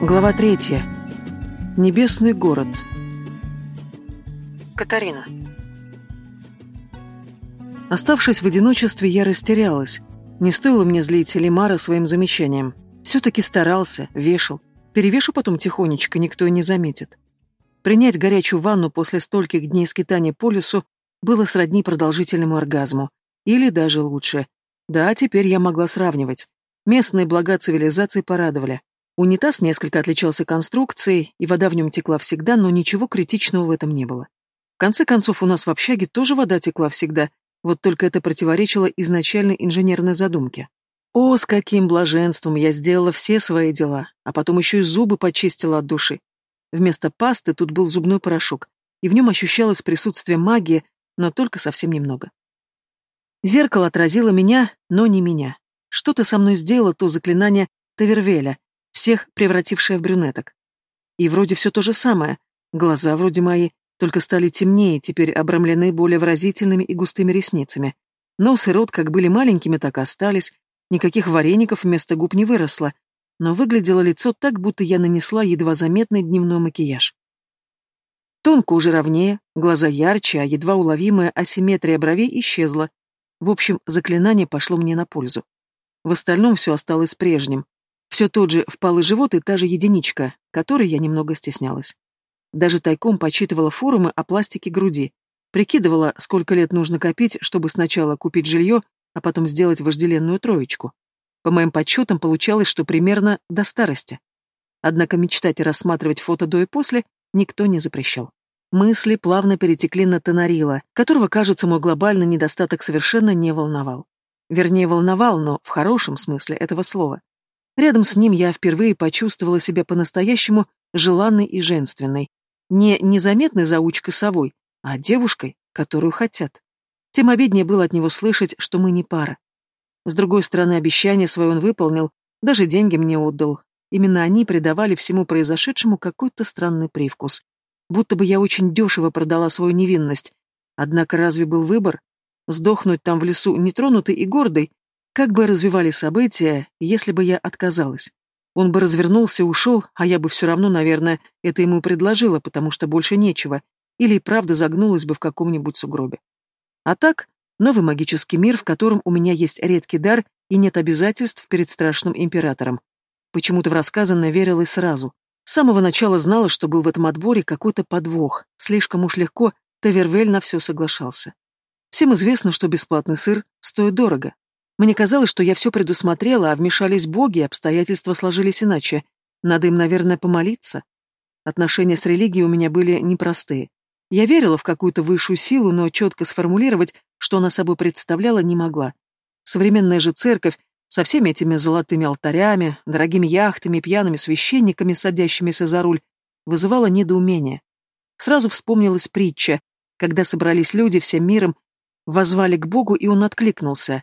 Глава третья. Небесный город. Катарина. Оставшись в одиночестве, я растерялась. Не стоило мне злить Элимара своим замечанием. Все-таки старался, вешал. Перевешу потом тихонечко, никто и не заметит. Принять горячую ванну после стольких дней скитания по лесу было сродни продолжительному оргазму. Или даже лучше. Да, теперь я могла сравнивать. Местные блага цивилизации порадовали. Унитаз несколько отличался конструкцией, и вода в нем текла всегда, но ничего критичного в этом не было. В конце концов, у нас в общаге тоже вода текла всегда, вот только это противоречило изначальной инженерной задумке. О, с каким блаженством я сделала все свои дела, а потом еще и зубы почистила от души. Вместо пасты тут был зубной порошок, и в нем ощущалось присутствие магии, но только совсем немного. Зеркало отразило меня, но не меня. Что-то со мной сделало то заклинание Тавервеля, всех превратившая в брюнеток. И вроде все то же самое, глаза вроде мои, только стали темнее, теперь обрамлены более выразительными и густыми ресницами. Нос и рот как были маленькими, так и остались, никаких вареников вместо губ не выросло, но выглядело лицо так, будто я нанесла едва заметный дневной макияж. Тонко уже ровнее, глаза ярче, а едва уловимая асимметрия бровей исчезла. В общем, заклинание пошло мне на пользу. В остальном все осталось прежним. Все тот же впалый живот и та же единичка, которой я немного стеснялась. Даже тайком почитывала форумы о пластике груди, прикидывала, сколько лет нужно копить, чтобы сначала купить жилье, а потом сделать вожделенную троечку. По моим подсчетам получалось, что примерно до старости. Однако мечтать и рассматривать фото до и после никто не запрещал. Мысли плавно перетекли на Тонарила, которого, кажется, мой глобальный недостаток совершенно не волновал. Вернее, волновал, но в хорошем смысле этого слова. Рядом с ним я впервые почувствовала себя по-настоящему желанной и женственной. Не незаметной заучкой совой, а девушкой, которую хотят. Тем обиднее было от него слышать, что мы не пара. С другой стороны, обещание свое он выполнил, даже деньги мне отдал. Именно они придавали всему произошедшему какой-то странный привкус. Будто бы я очень дешево продала свою невинность. Однако разве был выбор? Сдохнуть там в лесу нетронутой и гордой, как бы развивали события, если бы я отказалась? Он бы развернулся и ушел, а я бы все равно, наверное, это ему предложила, потому что больше нечего, или и правда загнулась бы в каком-нибудь сугробе. А так, новый магический мир, в котором у меня есть редкий дар и нет обязательств перед страшным императором. Почему-то в рассказанное верилось сразу. С самого начала знала, что был в этом отборе какой-то подвох, слишком уж легко Тавервель на все соглашался. Всем известно, что бесплатный сыр стоит дорого, мне казалось, что я все предусмотрела, а вмешались боги, и обстоятельства сложились иначе. Надо им, наверное, помолиться. Отношения с религией у меня были непростые. Я верила в какую-то высшую силу, но четко сформулировать, что она собой представляла, не могла. Современная же церковь со всеми этими золотыми алтарями, дорогими яхтами, пьяными священниками, садящимися за руль, вызывала недоумение. Сразу вспомнилась притча, когда собрались люди всем миром, возвали к Богу, и он откликнулся.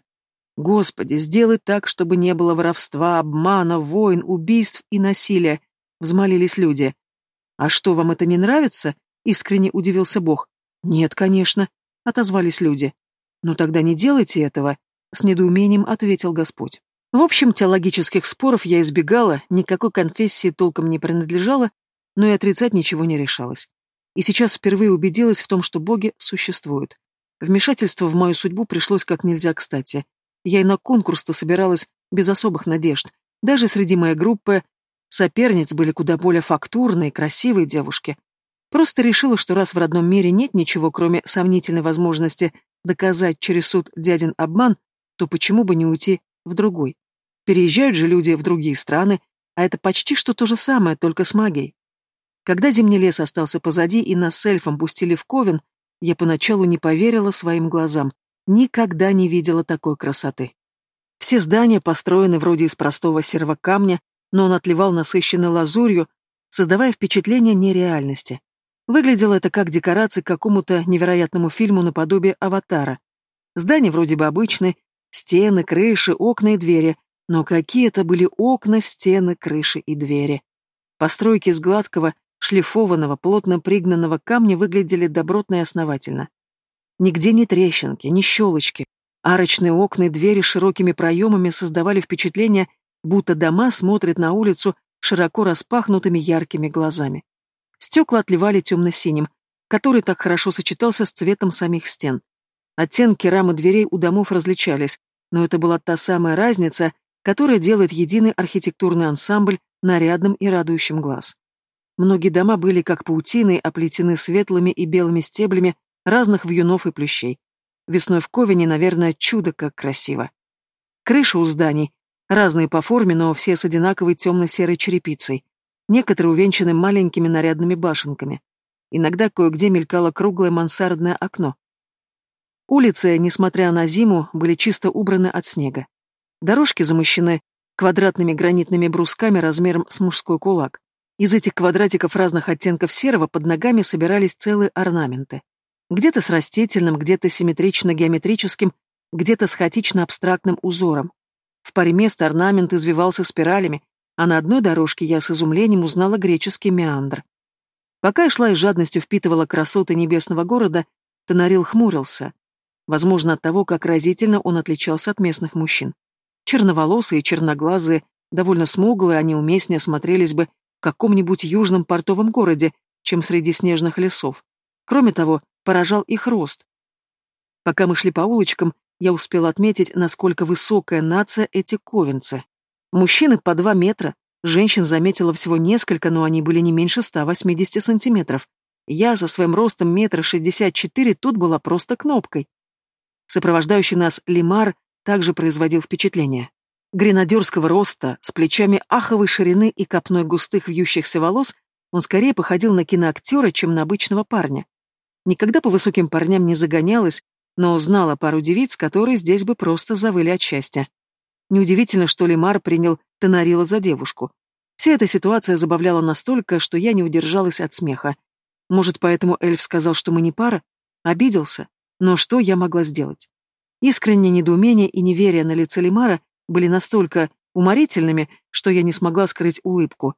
Господи, сделай так, чтобы не было воровства, обмана, войн, убийств и насилия, взмолились люди. А что, вам это не нравится? Искренне удивился Бог. Нет, конечно, отозвались люди. Ну тогда не делайте этого, с недоумением ответил Господь. В общем, теологических споров я избегала, никакой конфессии толком не принадлежала, но и отрицать ничего не решалась. И сейчас впервые убедилась в том, что боги существуют. Вмешательство в мою судьбу пришлось как нельзя кстати. Я и на конкурс-то собиралась без особых надежд. Даже среди моей группы соперниц были куда более фактурные, красивые девушки. Просто решила, что раз в родном мире нет ничего, кроме сомнительной возможности доказать через суд дядин обман, то почему бы не уйти в другой? Переезжают же люди в другие страны, а это почти что то же самое, только с магией. Когда зимний лес остался позади и нас с эльфом пустили в Ковен, я поначалу не поверила своим глазам. Никогда не видела такой красоты. Все здания построены вроде из простого серого камня, но он отливал насыщенной лазурью, создавая впечатление нереальности. Выглядело это как декорации к какому-то невероятному фильму наподобие «Аватара». Здания вроде бы обычные, стены, крыши, окна и двери, но какие это были окна, стены, крыши и двери. Постройки из гладкого, шлифованного, плотно пригнанного камня выглядели добротно и основательно. Нигде ни трещинки, ни щелочки. Арочные окна и двери с широкими проемами создавали впечатление, будто дома смотрят на улицу широко распахнутыми яркими глазами. Стекла отливали темно-синим, который так хорошо сочетался с цветом самих стен. Оттенки рамы дверей у домов различались, но это была та самая разница, которая делает единый архитектурный ансамбль нарядным и радующим глаз. Многие дома были как паутиной, оплетены светлыми и белыми стеблями разных вьюнов и плющей. Весной в Ковине, наверное, чудо как красиво. Крыши у зданий, разные по форме, но все с одинаковой темно-серой черепицей. Некоторые увенчаны маленькими нарядными башенками. Иногда кое-где мелькало круглое мансардное окно. Улицы, несмотря на зиму, были чисто убраны от снега. Дорожки замощены квадратными гранитными брусками размером с мужской кулак. Из этих квадратиков разных оттенков серого под ногами собирались целые орнаменты. Где-то с растительным, где-то симметрично-геометрическим, где-то с хаотично-абстрактным узором. В паре мест орнамент извивался спиралями, а на одной дорожке я с изумлением узнала греческий меандр. Пока я шла и жадностью впитывала красоты небесного города, Тонарил хмурился. Возможно, от того, как разительно он отличался от местных мужчин. Черноволосые, черноглазые, довольно смуглые, они уместнее смотрелись бы в каком-нибудь южном портовом городе, чем среди снежных лесов. Кроме того, поражал их рост. Пока мы шли по улочкам, я успела отметить, насколько высокая нация эти ковенцы. Мужчины по два метра, женщин заметила всего несколько, но они были не меньше 180 сантиметров. Я со своим ростом метра шестьдесят четыре тут была просто кнопкой. Сопровождающий нас Лимар также производил впечатление. Гренадерского роста, с плечами аховой ширины и копной густых вьющихся волос, он скорее походил на киноактера, чем на обычного парня. Никогда по высоким парням не загонялась, но знала пару девиц, которые здесь бы просто завыли от счастья. Неудивительно, что Лемар принял Тенарила за девушку. Вся эта ситуация забавляла настолько, что я не удержалась от смеха. Может, поэтому эльф сказал, что мы не пара? Обиделся? Но что я могла сделать? Искреннее недоумение и неверие на лице Лемара были настолько уморительными, что я не смогла скрыть улыбку.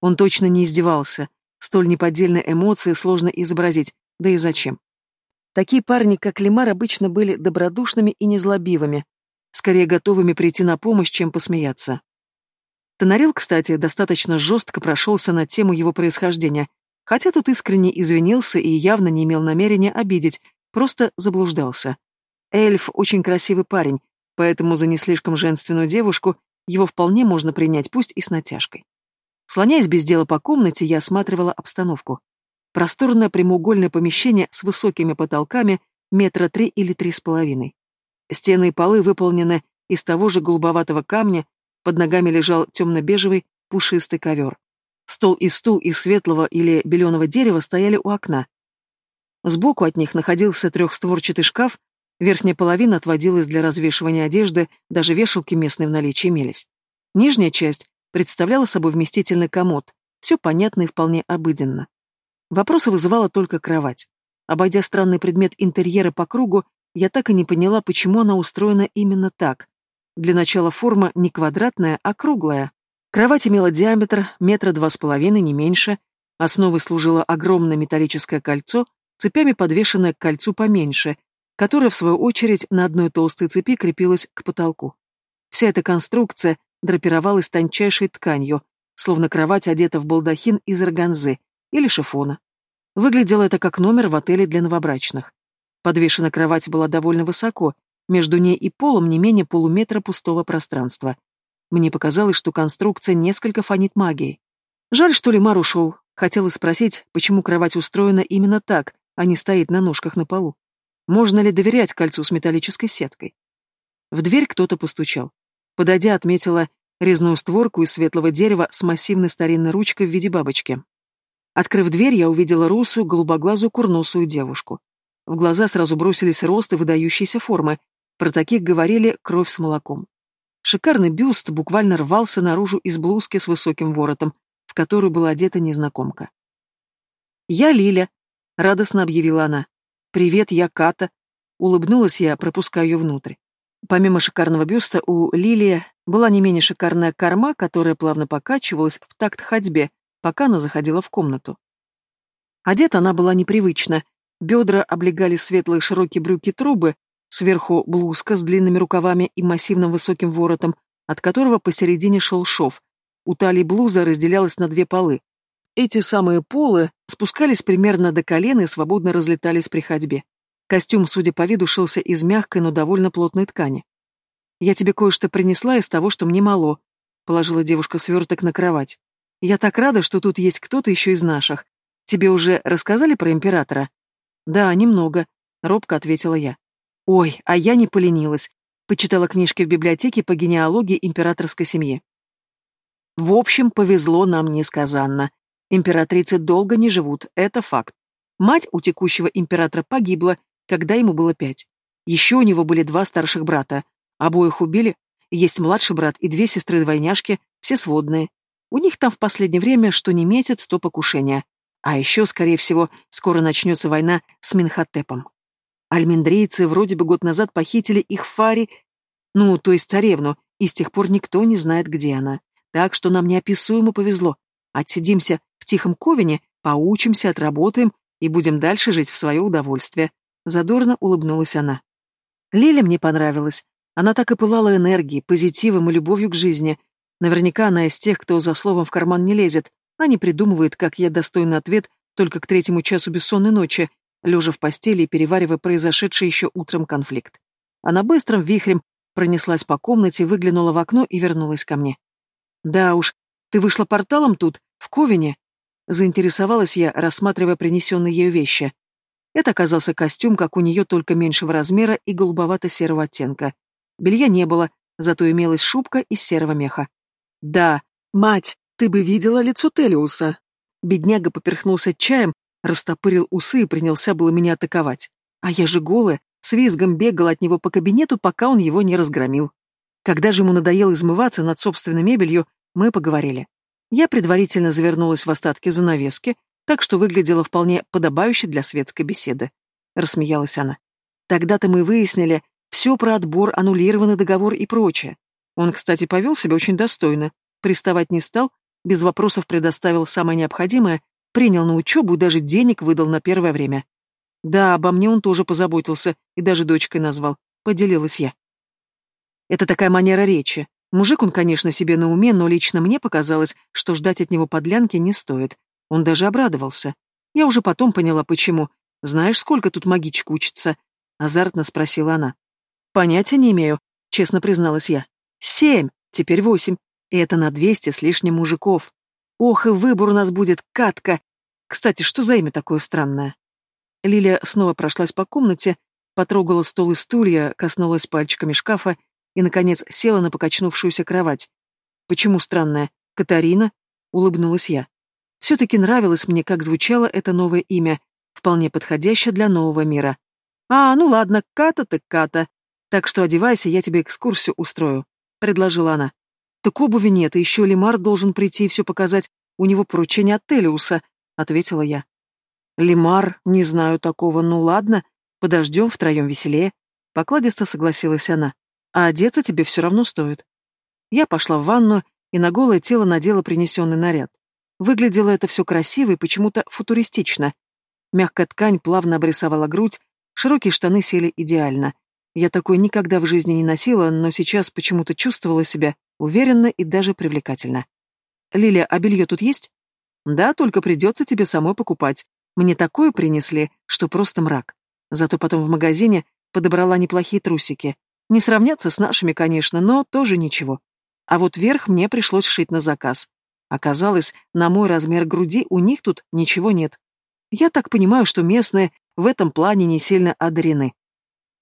Он точно не издевался. Столь неподдельные эмоции сложно изобразить, да и зачем? Такие парни, как Лимар, обычно были добродушными и незлобивыми, скорее готовыми прийти на помощь, чем посмеяться. Тонарил, кстати, достаточно жестко прошелся на тему его происхождения, хотя тут искренне извинился и явно не имел намерения обидеть, просто заблуждался. Эльф очень красивый парень, поэтому за не слишком женственную девушку его вполне можно принять, пусть и с натяжкой. Слоняясь без дела по комнате, я осматривала обстановку. Просторное прямоугольное помещение с высокими потолками метра три или три с половиной. Стены и полы выполнены из того же голубоватого камня, под ногами лежал темно-бежевый пушистый ковер. Стол и стул из светлого или беленого дерева стояли у окна. Сбоку от них находился трехстворчатый шкаф, верхняя половина отводилась для развешивания одежды, даже вешалки местные в наличии имелись. Нижняя часть представляла собой вместительный комод, все понятно и вполне обыденно. Вопросы вызывала только кровать. Обойдя странный предмет интерьера по кругу, я так и не поняла, почему она устроена именно так. Для начала форма не квадратная, а круглая. Кровать имела диаметр метра два с половиной, не меньше. Основой служило огромное металлическое кольцо, цепями подвешенное к кольцу поменьше, которое, в свою очередь, на одной толстой цепи крепилось к потолку. Вся эта конструкция драпировалась тончайшей тканью, словно кровать одета в балдахин из органзы, или шифона. Выглядело это как номер в отеле для новобрачных. Подвешена кровать была довольно высоко, между ней и полом не менее полуметра пустого пространства. Мне показалось, что конструкция несколько фонит магией. Жаль, что Лемар ушел. Хотела спросить, почему кровать устроена именно так, а не стоит на ножках на полу. Можно ли доверять кольцу с металлической сеткой? В дверь кто-то постучал. Подойдя, отметила резную створку из светлого дерева с массивной старинной ручкой в виде бабочки. Открыв дверь, я увидела русую, голубоглазую, курносую девушку. В глаза сразу бросились росты выдающиеся формы. Про таких говорили «кровь с молоком». Шикарный бюст буквально рвался наружу из блузки с высоким воротом, в которую была одета незнакомка. «Я Лиля», — радостно объявила она. «Привет, я Ката», — улыбнулась я, пропуская ее внутрь. Помимо шикарного бюста, у Лилии была не менее шикарная корма, которая плавно покачивалась в такт ходьбе, пока она заходила в комнату. Одета она была непривычно. Бедра облегали светлые широкие брюки-трубы, сверху блузка с длинными рукавами и массивным высоким воротом, от которого посередине шел шов. у талии блуза разделялась на две полы. Эти самые полы спускались примерно до колена и свободно разлетались при ходьбе. Костюм, судя по виду, шился из мягкой, но довольно плотной ткани. «Я тебе кое-что принесла из того, что мне мало», — положила девушка сверток на кровать. «Я так рада, что тут есть кто-то еще из наших. Тебе уже рассказали про императора?» «Да, немного», — робко ответила я. «Ой, а я не поленилась. Почитала книжки в библиотеке по генеалогии императорской семьи. В общем, повезло нам несказанно. Императрицы долго не живут, это факт. Мать у текущего императора погибла, когда ему было пять. Еще у него были два старших брата. Обоих убили. Есть младший брат и две сестры-двойняшки, все сводные. У них там в последнее время что не метит, сто покушения. А еще, скорее всего, скоро начнется война с Минхотепом. Альмендрийцы вроде бы год назад похитили их Фари, ну, то есть царевну, и с тех пор никто не знает, где она. Так что нам неописуемо повезло. Отсидимся в тихом ковине, поучимся, отработаем и будем дальше жить в свое удовольствие. Задорно улыбнулась она. Лиля мне понравилась. Она так и пылала энергией, позитивом и любовью к жизни. Наверняка она из тех, кто за словом в карман не лезет, а не придумывает, как я достойный ответ только к третьему часу бессонной ночи, лежа в постели и переваривая произошедший еще утром конфликт. Она быстрым вихрем пронеслась по комнате, выглянула в окно и вернулась ко мне. «Да уж, ты вышла порталом тут, в Ковине?» Заинтересовалась я, рассматривая принесенные ею вещи. Это оказался костюм, как у нее, только меньшего размера и голубовато-серого оттенка. Белья не было, зато имелась шубка из серого меха. «Да, мать, ты бы видела лицо Телиуса!» Бедняга поперхнулся чаем, растопырил усы и принялся было меня атаковать. А я же голая, с визгом бегал от него по кабинету, пока он его не разгромил. Когда же ему надоело измываться над собственной мебелью, мы поговорили. Я предварительно завернулась в остатки занавески, так что выглядела вполне подобающе для светской беседы. Рассмеялась она. Тогда-то мы выяснили все про отбор, аннулированный договор и прочее. Он, кстати, повел себя очень достойно, приставать не стал, без вопросов предоставил самое необходимое, Принял на учебу и даже денег выдал на первое время. Да, обо мне он тоже позаботился и даже дочкой назвал. Поделилась я. Это такая манера речи. Мужик он, конечно, себе на уме, но лично мне показалось, что ждать от него подлянки не стоит. Он даже обрадовался. Я уже потом поняла, почему. Знаешь, сколько тут магичек учится? Азартно спросила она. Понятия не имею, честно призналась я. Семь, теперь восемь. И это на двести с лишним мужиков. Ох, и выбор у нас будет, Катка. Кстати, что за имя такое странное? Лилия снова прошлась по комнате, потрогала стол и стулья, коснулась пальчиками шкафа и, наконец, села на покачнувшуюся кровать. «Почему странное? Катарина?» — улыбнулась я. Все-таки нравилось мне, как звучало это новое имя, вполне подходящее для нового мира. «А, ну ладно, Ката так Ката. Так что одевайся, я тебе экскурсию устрою», — предложила она. «Так обуви нет, и еще Лимар должен прийти и все показать. У него поручение от Телиуса», — ответила я. «Лимар, не знаю такого, ну ладно, подождем, втроем веселее», — покладисто согласилась она. «А одеться тебе все равно стоит». Я пошла в ванну и на голое тело надела принесенный наряд. Выглядело это все красиво и почему-то футуристично. Мягкая ткань плавно обрисовала грудь, широкие штаны сели идеально. Я такой никогда в жизни не носила, но сейчас почему-то чувствовала себя Уверенно и даже привлекательно. «Лиля, а белье тут есть?» «Да, только придется тебе самой покупать. Мне такое принесли, что просто мрак. Зато потом в магазине подобрала неплохие трусики. Не сравняться с нашими, конечно, но тоже ничего. А вот верх мне пришлось шить на заказ. Оказалось, на мой размер груди у них тут ничего нет. Я так понимаю, что местные в этом плане не сильно одарены.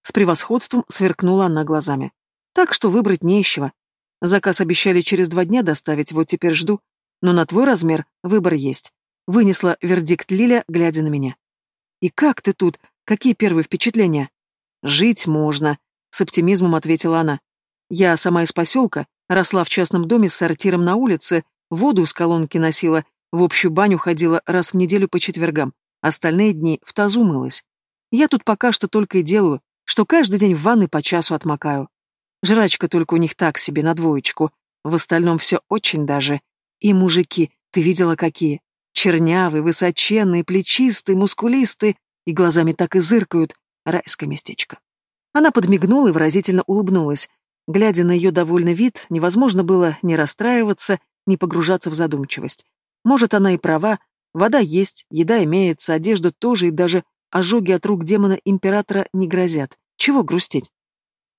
С превосходством сверкнула она глазами. Так что выбрать не из. Заказ обещали через два дня доставить, вот теперь жду. Но на твой размер выбор есть. Вынесла вердикт Лиля, глядя на меня. И как ты тут? Какие первые впечатления? Жить можно, с оптимизмом ответила она. Я сама из поселка, росла в частном доме с сортиром на улице, воду из колонки носила, в общую баню ходила раз в неделю по четвергам, остальные дни в тазу мылась. Я тут пока что только и делаю, что каждый день в ванной по часу отмокаю. Жрачка только у них так себе, на двоечку. В остальном все очень даже. И мужики, ты видела какие? Чернявые, высоченные, плечистые, мускулистые, и глазами так и зыркают. Райское местечко. Она подмигнула и выразительно улыбнулась. Глядя на ее довольный вид, невозможно было не расстраиваться, не погружаться в задумчивость. Может, она и права, вода есть, еда имеется, одежда тоже, и даже ожоги от рук демона-императора не грозят. Чего грустить?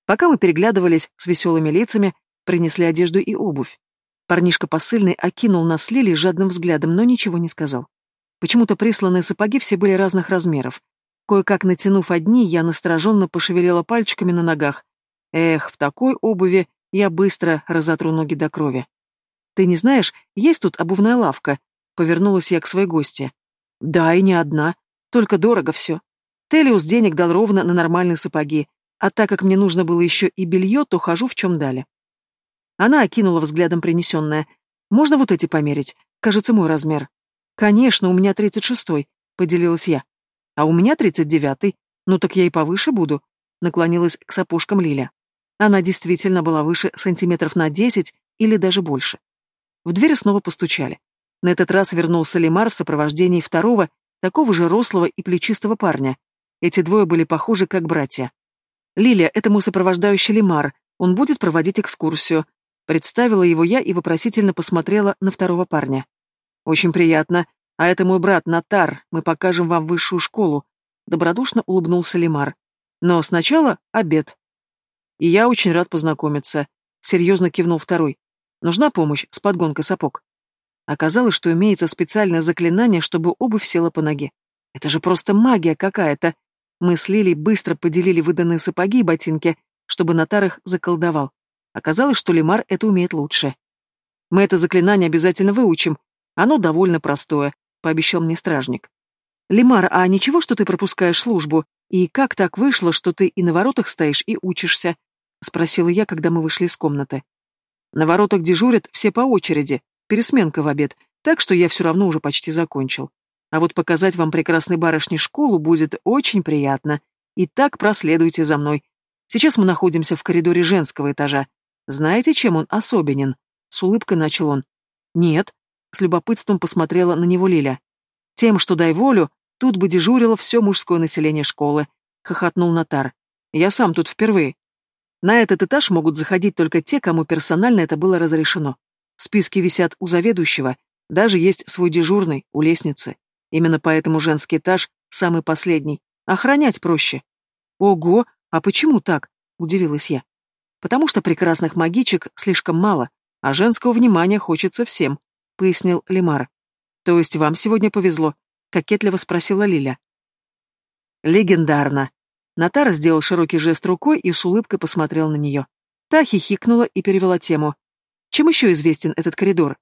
Пока мы переглядывались с веселыми лицами, принесли одежду и обувь. Парнишка посыльный окинул нас с Лили жадным взглядом, но ничего не сказал. Почему-то присланные сапоги все были разных размеров. Кое-как натянув одни, я настороженно пошевелила пальчиками на ногах. Эх, в такой обуви я быстро разотру ноги до крови. «Ты не знаешь, есть тут обувная лавка?» Повернулась я к своей гости. «Да, и не одна. Только дорого все. Телиус денег дал ровно на нормальные сапоги, а так как мне нужно было еще и белье, то хожу в чем дали». Она окинула взглядом принесенное. «Можно вот эти померить? Кажется, мой размер». «Конечно, у меня тридцать шестой», — поделилась я. «А у меня тридцать девятый. Ну так я и повыше буду», — наклонилась к сапожкам Лиля. Она действительно была выше сантиметров на десять или даже больше. В дверь снова постучали. На этот раз вернулся Лимар в сопровождении второго, такого же рослого и плечистого парня. Эти двое были похожи как братья. «Лилия, это мой сопровождающий Лимар. Он будет проводить экскурсию». Представила его я и вопросительно посмотрела на второго парня. «Очень приятно. А это мой брат Натар. Мы покажем вам высшую школу». Добродушно улыбнулся Лимар. «Но сначала обед». «И я очень рад познакомиться», — серьезно кивнул второй. «Нужна помощь с подгонкой сапог». Оказалось, что имеется специальное заклинание, чтобы обувь села по ноге. Это же просто магия какая-то. Мы с Лилей быстро поделили выданные сапоги и ботинки, чтобы Натар их заколдовал. Оказалось, что Лимар это умеет лучше. «Мы это заклинание обязательно выучим, оно довольно простое, пообещал мне стражник. Лимар, а ничего, что ты пропускаешь службу? И как так вышло, что ты и на воротах стоишь, и учишься? Спросила я, когда мы вышли из комнаты. На воротах дежурят все по очереди, пересменка в обед, так что я все равно уже почти закончил. А вот показать вам прекрасной барышне школу будет очень приятно. И так проследуйте за мной. Сейчас мы находимся в коридоре женского этажа. Знаете, чем он особенен? С улыбкой начал он. Нет, с любопытством посмотрела на него Лиля. Тем, что дай волю, тут бы дежурило все мужское население школы, хохотнул Натар. Я сам тут впервые. На этот этаж могут заходить только те, кому персонально это было разрешено. Списки висят у заведующего, даже есть свой дежурный, у лестницы. Именно поэтому женский этаж самый последний. Охранять проще. Ого, а почему так? Удивилась я. Потому что прекрасных магичек слишком мало, а женского внимания хочется всем. — пояснил Лимар. «То есть вам сегодня повезло?» — кокетливо спросила Лиля. «Легендарно!» Натара сделал широкий жест рукой и с улыбкой посмотрел на нее. Та хихикнула и перевела тему. «Чем еще известен этот коридор?»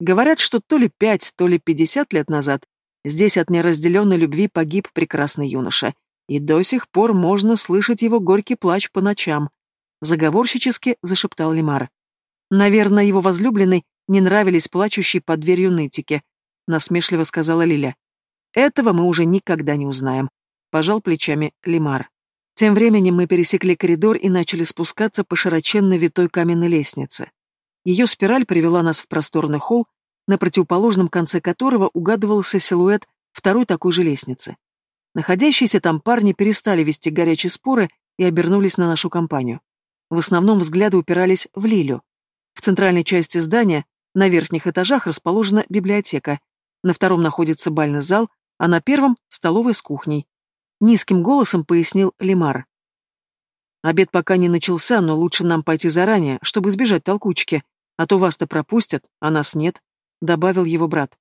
Говорят, что то ли пять, то ли пятьдесят лет назад здесь от неразделенной любви погиб прекрасный юноша, и до сих пор можно слышать его горький плач по ночам. Заговорщически зашептал Лимар. Наверное, его возлюбленный не нравились плачущие под дверью нытики, насмешливо сказала Лиля. Этого мы уже никогда не узнаем, пожал плечами Лимар. Тем временем мы пересекли коридор и начали спускаться по широченной витой каменной лестнице. Ее спираль привела нас в просторный холл, на противоположном конце которого угадывался силуэт второй такой же лестницы. Находящиеся там парни перестали вести горячие споры и обернулись на нашу компанию. В основном взгляды упирались в Лилю. В центральной части здания на верхних этажах расположена библиотека, на втором находится бальный зал, а на первом — столовая с кухней. Низким голосом пояснил Лимар. Обед пока не начался, но лучше нам пойти заранее, чтобы избежать толкучки, а то вас-то пропустят, а нас нет, — добавил его брат.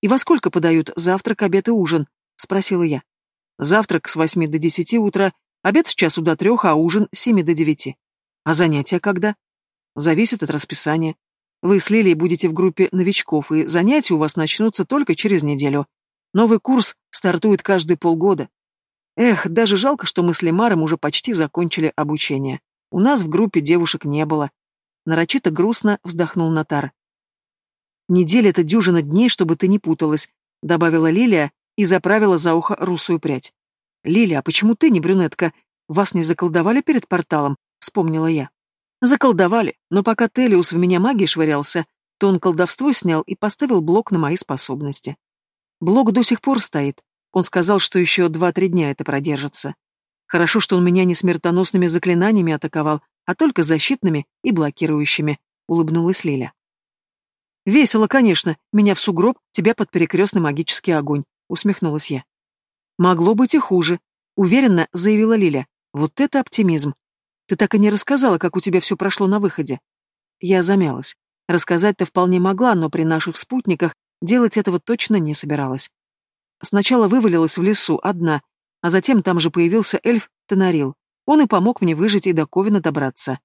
«И во сколько подают завтрак, обед и ужин?» — спросила я. «Завтрак с восьми до десяти утра, обед с часу до трех, а ужин с семи до девяти. А занятия когда?» «Зависит от расписания. Вы с Лилией будете в группе новичков, и занятия у вас начнутся только через неделю. Новый курс стартует каждые полгода. Эх, даже жалко, что мы с Лемаром уже почти закончили обучение. У нас в группе девушек не было. Нарочито грустно вздохнул Натар. «Неделя — это дюжина дней, чтобы ты не путалась», — добавила Лилия и заправила за ухо русую прядь. «Лилия, а почему ты не брюнетка? Вас не заколдовали перед порталом?» — вспомнила я. Заколдовали, но пока Телиус в меня магией швырялся, то он колдовство снял и поставил блок на мои способности. Блок до сих пор стоит. Он сказал, что еще два-три дня это продержится. Хорошо, что он меня не смертоносными заклинаниями атаковал, а только защитными и блокирующими, улыбнулась Лиля. Весело, конечно, меня в сугроб, тебя под перекрестный магический огонь, усмехнулась я. Могло быть и хуже, уверенно заявила Лиля. Вот это оптимизм. Ты так и не рассказала, как у тебя все прошло на выходе. Я замялась. Рассказать-то вполне могла, но при наших спутниках делать этого точно не собиралась. Сначала вывалилась в лесу, одна, а затем там же появился эльф Тенарил. Он и помог мне выжить и до Ковина добраться.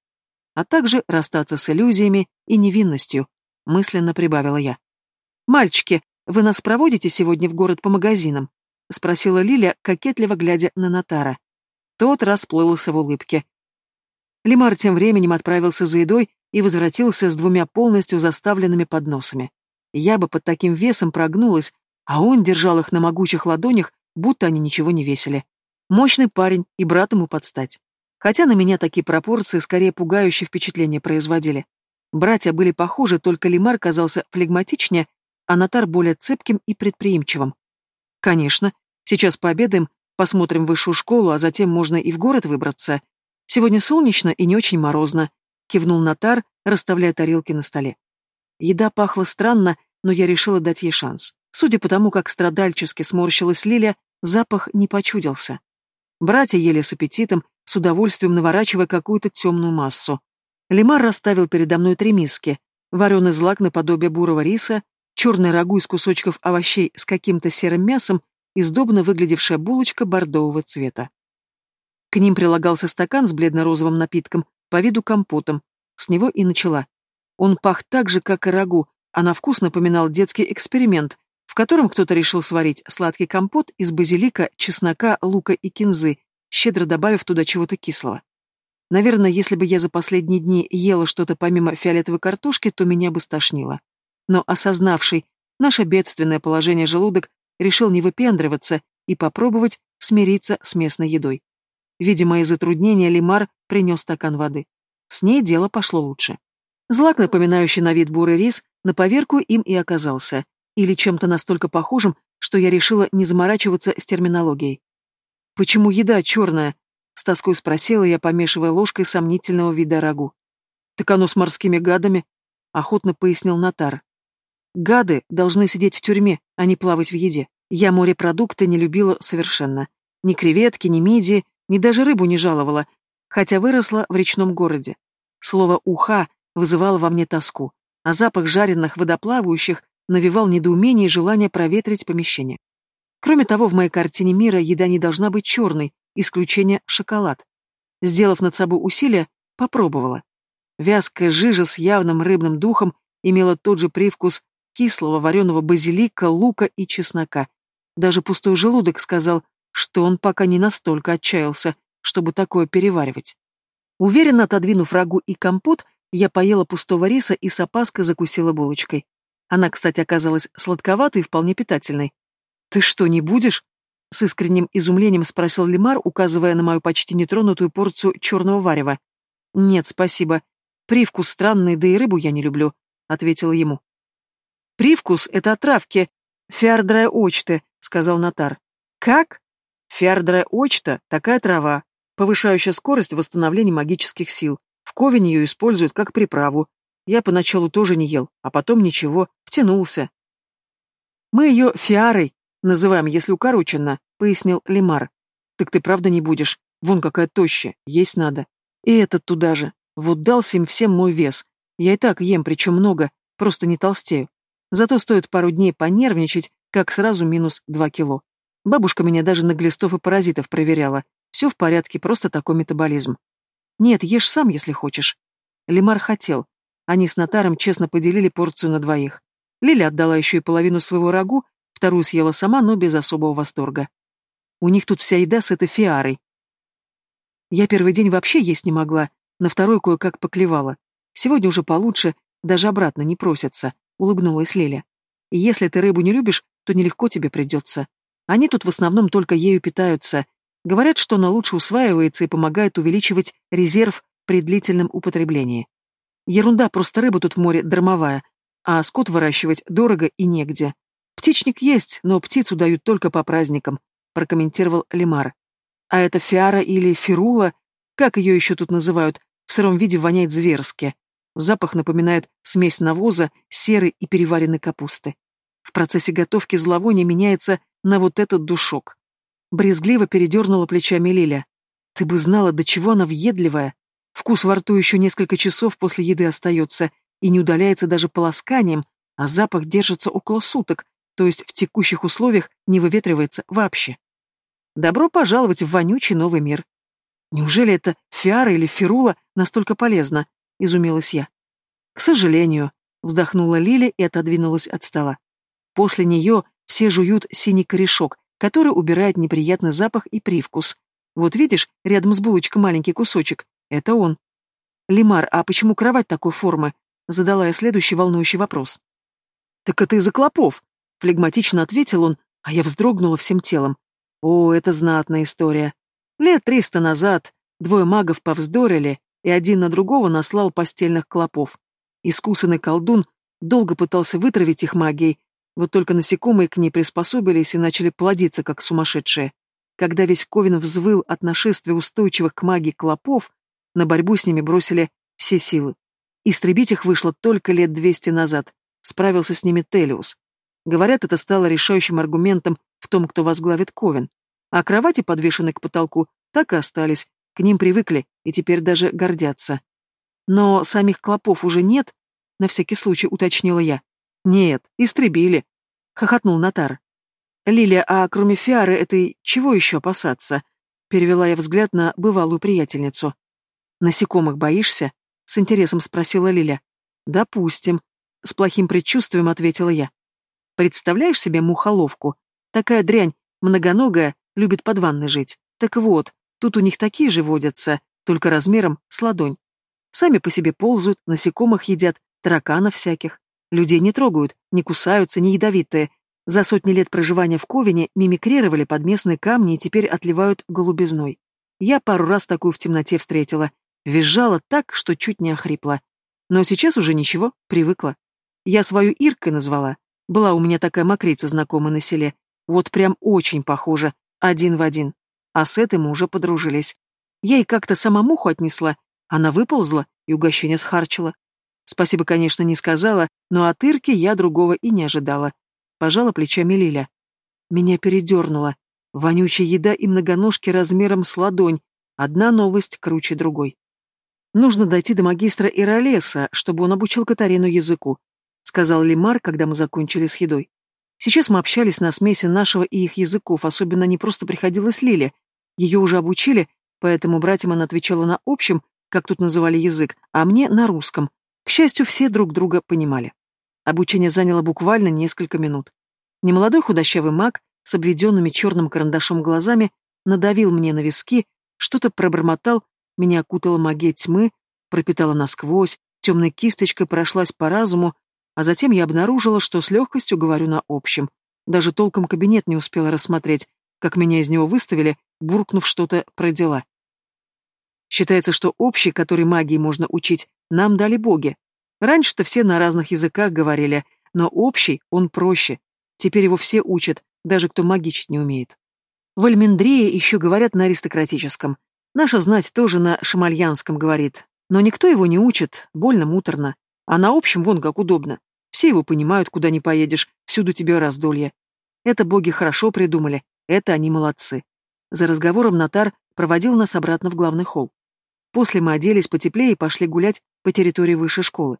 А также расстаться с иллюзиями и невинностью, мысленно прибавила я. «Мальчики, вы нас проводите сегодня в город по магазинам?» — спросила Лиля, кокетливо глядя на Натара. Тот расплылся в улыбке. Лимар тем временем отправился за едой и возвратился с двумя полностью заставленными подносами. Я бы под таким весом прогнулась, а он держал их на могучих ладонях, будто они ничего не весили. Мощный парень и брат ему подстать. Хотя на меня такие пропорции скорее пугающее впечатление производили. Братья были похожи, только Лимар казался флегматичнее, а Натар более цепким и предприимчивым. Конечно, сейчас пообедаем, посмотрим высшую школу, а затем можно и в город выбраться. Сегодня солнечно и не очень морозно, кивнул Натар, расставляя тарелки на столе. Еда пахла странно, но я решила дать ей шанс. Судя по тому, как страдальчески сморщилась Лиля, запах не почудился. Братья ели с аппетитом, с удовольствием наворачивая какую-то темную массу. Лемар расставил передо мной три миски. Вареный злак наподобие бурого риса, черный рагу из кусочков овощей с каким-то серым мясом и сдобно выглядевшая булочка бордового цвета. К ним прилагался стакан с бледно-розовым напитком, по виду компотом. С него и начала. Он пах так же, как и рагу, а на вкус напоминал детский эксперимент, в котором кто-то решил сварить сладкий компот из базилика, чеснока, лука и кинзы, щедро добавив туда чего-то кислого. Наверное, если бы я за последние дни ела что-то помимо фиолетовой картошки, то меня бы стошнило. Но осознавший наше бедственное положение желудок решил не выпендриваться и попробовать смириться с местной едой. Видя мои затруднения, Лимар принес стакан воды. С ней дело пошло лучше. Злак, напоминающий на вид бурый рис, на поверку им и оказался, или чем-то настолько похожим, что я решила не заморачиваться с терминологией. «Почему еда черная?» — с тоской спросила я, помешивая ложкой сомнительного вида рагу. «Так оно с морскими гадами», — охотно пояснил Натар. «Гады должны сидеть в тюрьме, а не плавать в еде. Я морепродукты не любила совершенно. Ни креветки, ни мидии, ни даже рыбу не жаловала, хотя выросла в речном городе. Слово «уха» вызывало во мне тоску, а запах жареных водоплавающих навевал недоумение и желание проветрить помещение. Кроме того, в моей картине мира еда не должна быть черной, исключение шоколад. Сделав над собой усилие, попробовала. Вязкая жижа с явным рыбным духом имела тот же привкус кислого вареного базилика, лука и чеснока. Даже пустой желудок сказал, что он пока не настолько отчаялся, чтобы такое переваривать. Уверенно отодвинув рагу и компот, я поела пустого риса и с опаской закусила булочкой. Она, кстати, оказалась сладковатой и вполне питательной. «Ты что, не будешь?» — с искренним изумлением спросил Лимар, указывая на мою почти нетронутую порцию черного варева. «Нет, спасибо. Привкус странный, да и рыбу я не люблю», — ответила ему. «Привкус — это отравки. Фиардрая очты», — сказал Натар. «Как?» «Фиардрая очта — такая трава, повышающая скорость восстановления магических сил. В Ковине ее используют как приправу. Я поначалу тоже не ел, а потом ничего, втянулся. Мы ее фиарой называем, если укороченно, пояснил Лимар. Так ты правда не будешь? Вон какая тощая, есть надо. И этот туда же. Вот дался им всем мой вес. Я и так ем, причем много, просто не толстею. Зато стоит пару дней понервничать, как сразу минус два кило. Бабушка меня даже на глистов и паразитов проверяла. Все в порядке, просто такой метаболизм. Нет, ешь сам, если хочешь. Лимар хотел, они с Натаром честно поделили порцию на двоих. Лиля отдала еще и половину своего рагу, вторую съела сама, но без особого восторга. У них тут вся еда с этой фиарой. Я первый день вообще есть не могла, на второй кое-как поклевала. Сегодня уже получше, даже обратно не просятся, улыбнулась Лиля. Если ты рыбу не любишь, то нелегко тебе придется. Они тут в основном только ею питаются. Говорят, что она лучше усваивается и помогает увеличивать резерв при длительном употреблении. Ерунда, просто рыба тут в море дармовая, а скот выращивать дорого и негде. Птичник есть, но птицу дают только по праздникам, прокомментировал Лемар. А эта фиара или фирула, как ее еще тут называют, в сыром виде воняет зверски. Запах напоминает смесь навоза, серы и переваренной капусты. В процессе готовки зловоние меняется на вот этот душок. Брезгливо передернула плечами Лиля. Ты бы знала, до чего она въедливая. Вкус во рту еще несколько часов после еды остается и не удаляется даже полосканием, а запах держится около суток, то есть в текущих условиях не выветривается вообще. Добро пожаловать в вонючий новый мир. Неужели это фиара или фирула настолько полезна? Изумилась я. К сожалению, вздохнула Лиля и отодвинулась от стола. После нее все жуют синий корешок, который убирает неприятный запах и привкус. Вот видишь, рядом с булочкой маленький кусочек. Это он. Лимар, а почему кровать такой формы? Задала я следующий волнующий вопрос. Так это из-за клопов, флегматично ответил он, а я вздрогнула всем телом. О, это знатная история. Лет триста назад двое магов повздорили, и один на другого наслал постельных клопов. Искусанный колдун долго пытался вытравить их магией, вот только насекомые к ней приспособились и начали плодиться, как сумасшедшие. Когда весь Ковен взвыл от нашествия устойчивых к магии клопов, на борьбу с ними бросили все силы. Истребить их вышло только лет двести назад. Справился с ними Телиус. Говорят, это стало решающим аргументом в том, кто возглавит Ковен. А кровати, подвешенные к потолку, так и остались, к ним привыкли и теперь даже гордятся. Но самих клопов уже нет, на всякий случай уточнила я. «Нет, истребили», — хохотнул Натар. «Лилия, а кроме Фиары этой чего еще опасаться?» — перевела я взгляд на бывалую приятельницу. «Насекомых боишься?» — с интересом спросила Лиля. «Допустим», — с плохим предчувствием ответила я. «Представляешь себе мухоловку? Такая дрянь, многоногая, любит под ванной жить. Так вот, тут у них такие же водятся, только размером с ладонь. Сами по себе ползают, насекомых едят, тараканов всяких. Людей не трогают, не кусаются, не ядовитые. За сотни лет проживания в Ковине мимикрировали под местные камни и теперь отливают голубизной. Я пару раз такую в темноте встретила. Визжала так, что чуть не охрипла. Но сейчас уже ничего, привыкла. Я свою Иркой назвала. Была у меня такая мокрица знакомая на селе. Вот прям очень похожа, один в один. А с этой мы уже подружились. Я ей как-то сама муху отнесла. Она выползла и угощение схарчила. Спасибо, конечно, не сказала, но от Ирки я другого и не ожидала. Пожала плечами Лиля. Меня передернуло. Вонючая еда и многоножки размером с ладонь. Одна новость круче другой. Нужно дойти до магистра Иролеса, чтобы он обучил Катарину языку, сказал Лимар, когда мы закончили с едой. Сейчас мы общались на смеси нашего и их языков, особенно не просто приходилось Лиле. Ее уже обучили, поэтому братьям она отвечала на общем, как тут называли язык, а мне на русском, к счастью, все друг друга понимали. Обучение заняло буквально несколько минут. Немолодой худощавый маг с обведенными черным карандашом глазами надавил мне на виски, что-то пробормотал, меня окутала магия тьмы, пропитала насквозь, темной кисточкой прошлась по разуму, а затем я обнаружила, что с легкостью говорю на общем. Даже толком кабинет не успела рассмотреть, как меня из него выставили, буркнув что-то про дела. Считается, что общий, который магии можно учить, нам дали боги. Раньше-то все на разных языках говорили, но общий, он проще. Теперь его все учат, даже кто магичить не умеет. В Альмендрии еще говорят на аристократическом. Наша знать тоже на шамальянском говорит. Но никто его не учит, больно муторно. А на общем вон как удобно. Все его понимают, куда не поедешь, всюду тебе раздолье. Это боги хорошо придумали, это они молодцы. За разговором Натар проводил нас обратно в главный холл. После мы оделись потеплее и пошли гулять по территории высшей школы.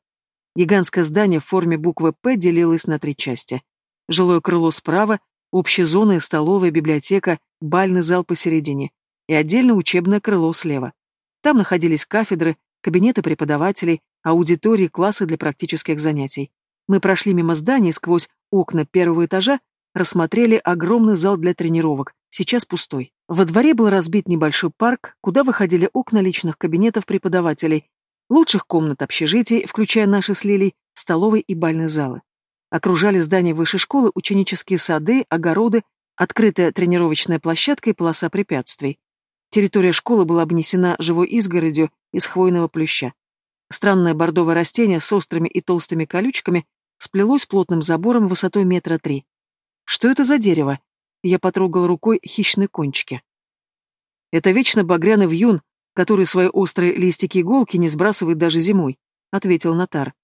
Гигантское здание в форме буквы «П» делилось на три части. Жилое крыло справа, общая зона и столовая, библиотека, бальный зал посередине и отдельно учебное крыло слева. Там находились кафедры, кабинеты преподавателей, аудитории, классы для практических занятий. Мы прошли мимо здания сквозь окна первого этажа, рассмотрели огромный зал для тренировок, сейчас пустой. Во дворе был разбит небольшой парк, куда выходили окна личных кабинетов преподавателей, лучших комнат общежитий, включая наши с Лилей, столовой и бальные залы. Окружали здание высшей школы ученические сады, огороды, открытая тренировочная площадка и полоса препятствий. Территория школы была обнесена живой изгородью из хвойного плюща. Странное бордовое растение с острыми и толстыми колючками сплелось плотным забором высотой метра три. Что это за дерево? Я потрогал рукой хищные кончики. Это вечно багряный вьюн, который свои острые листики иголки не сбрасывает даже зимой. — ответил Натар.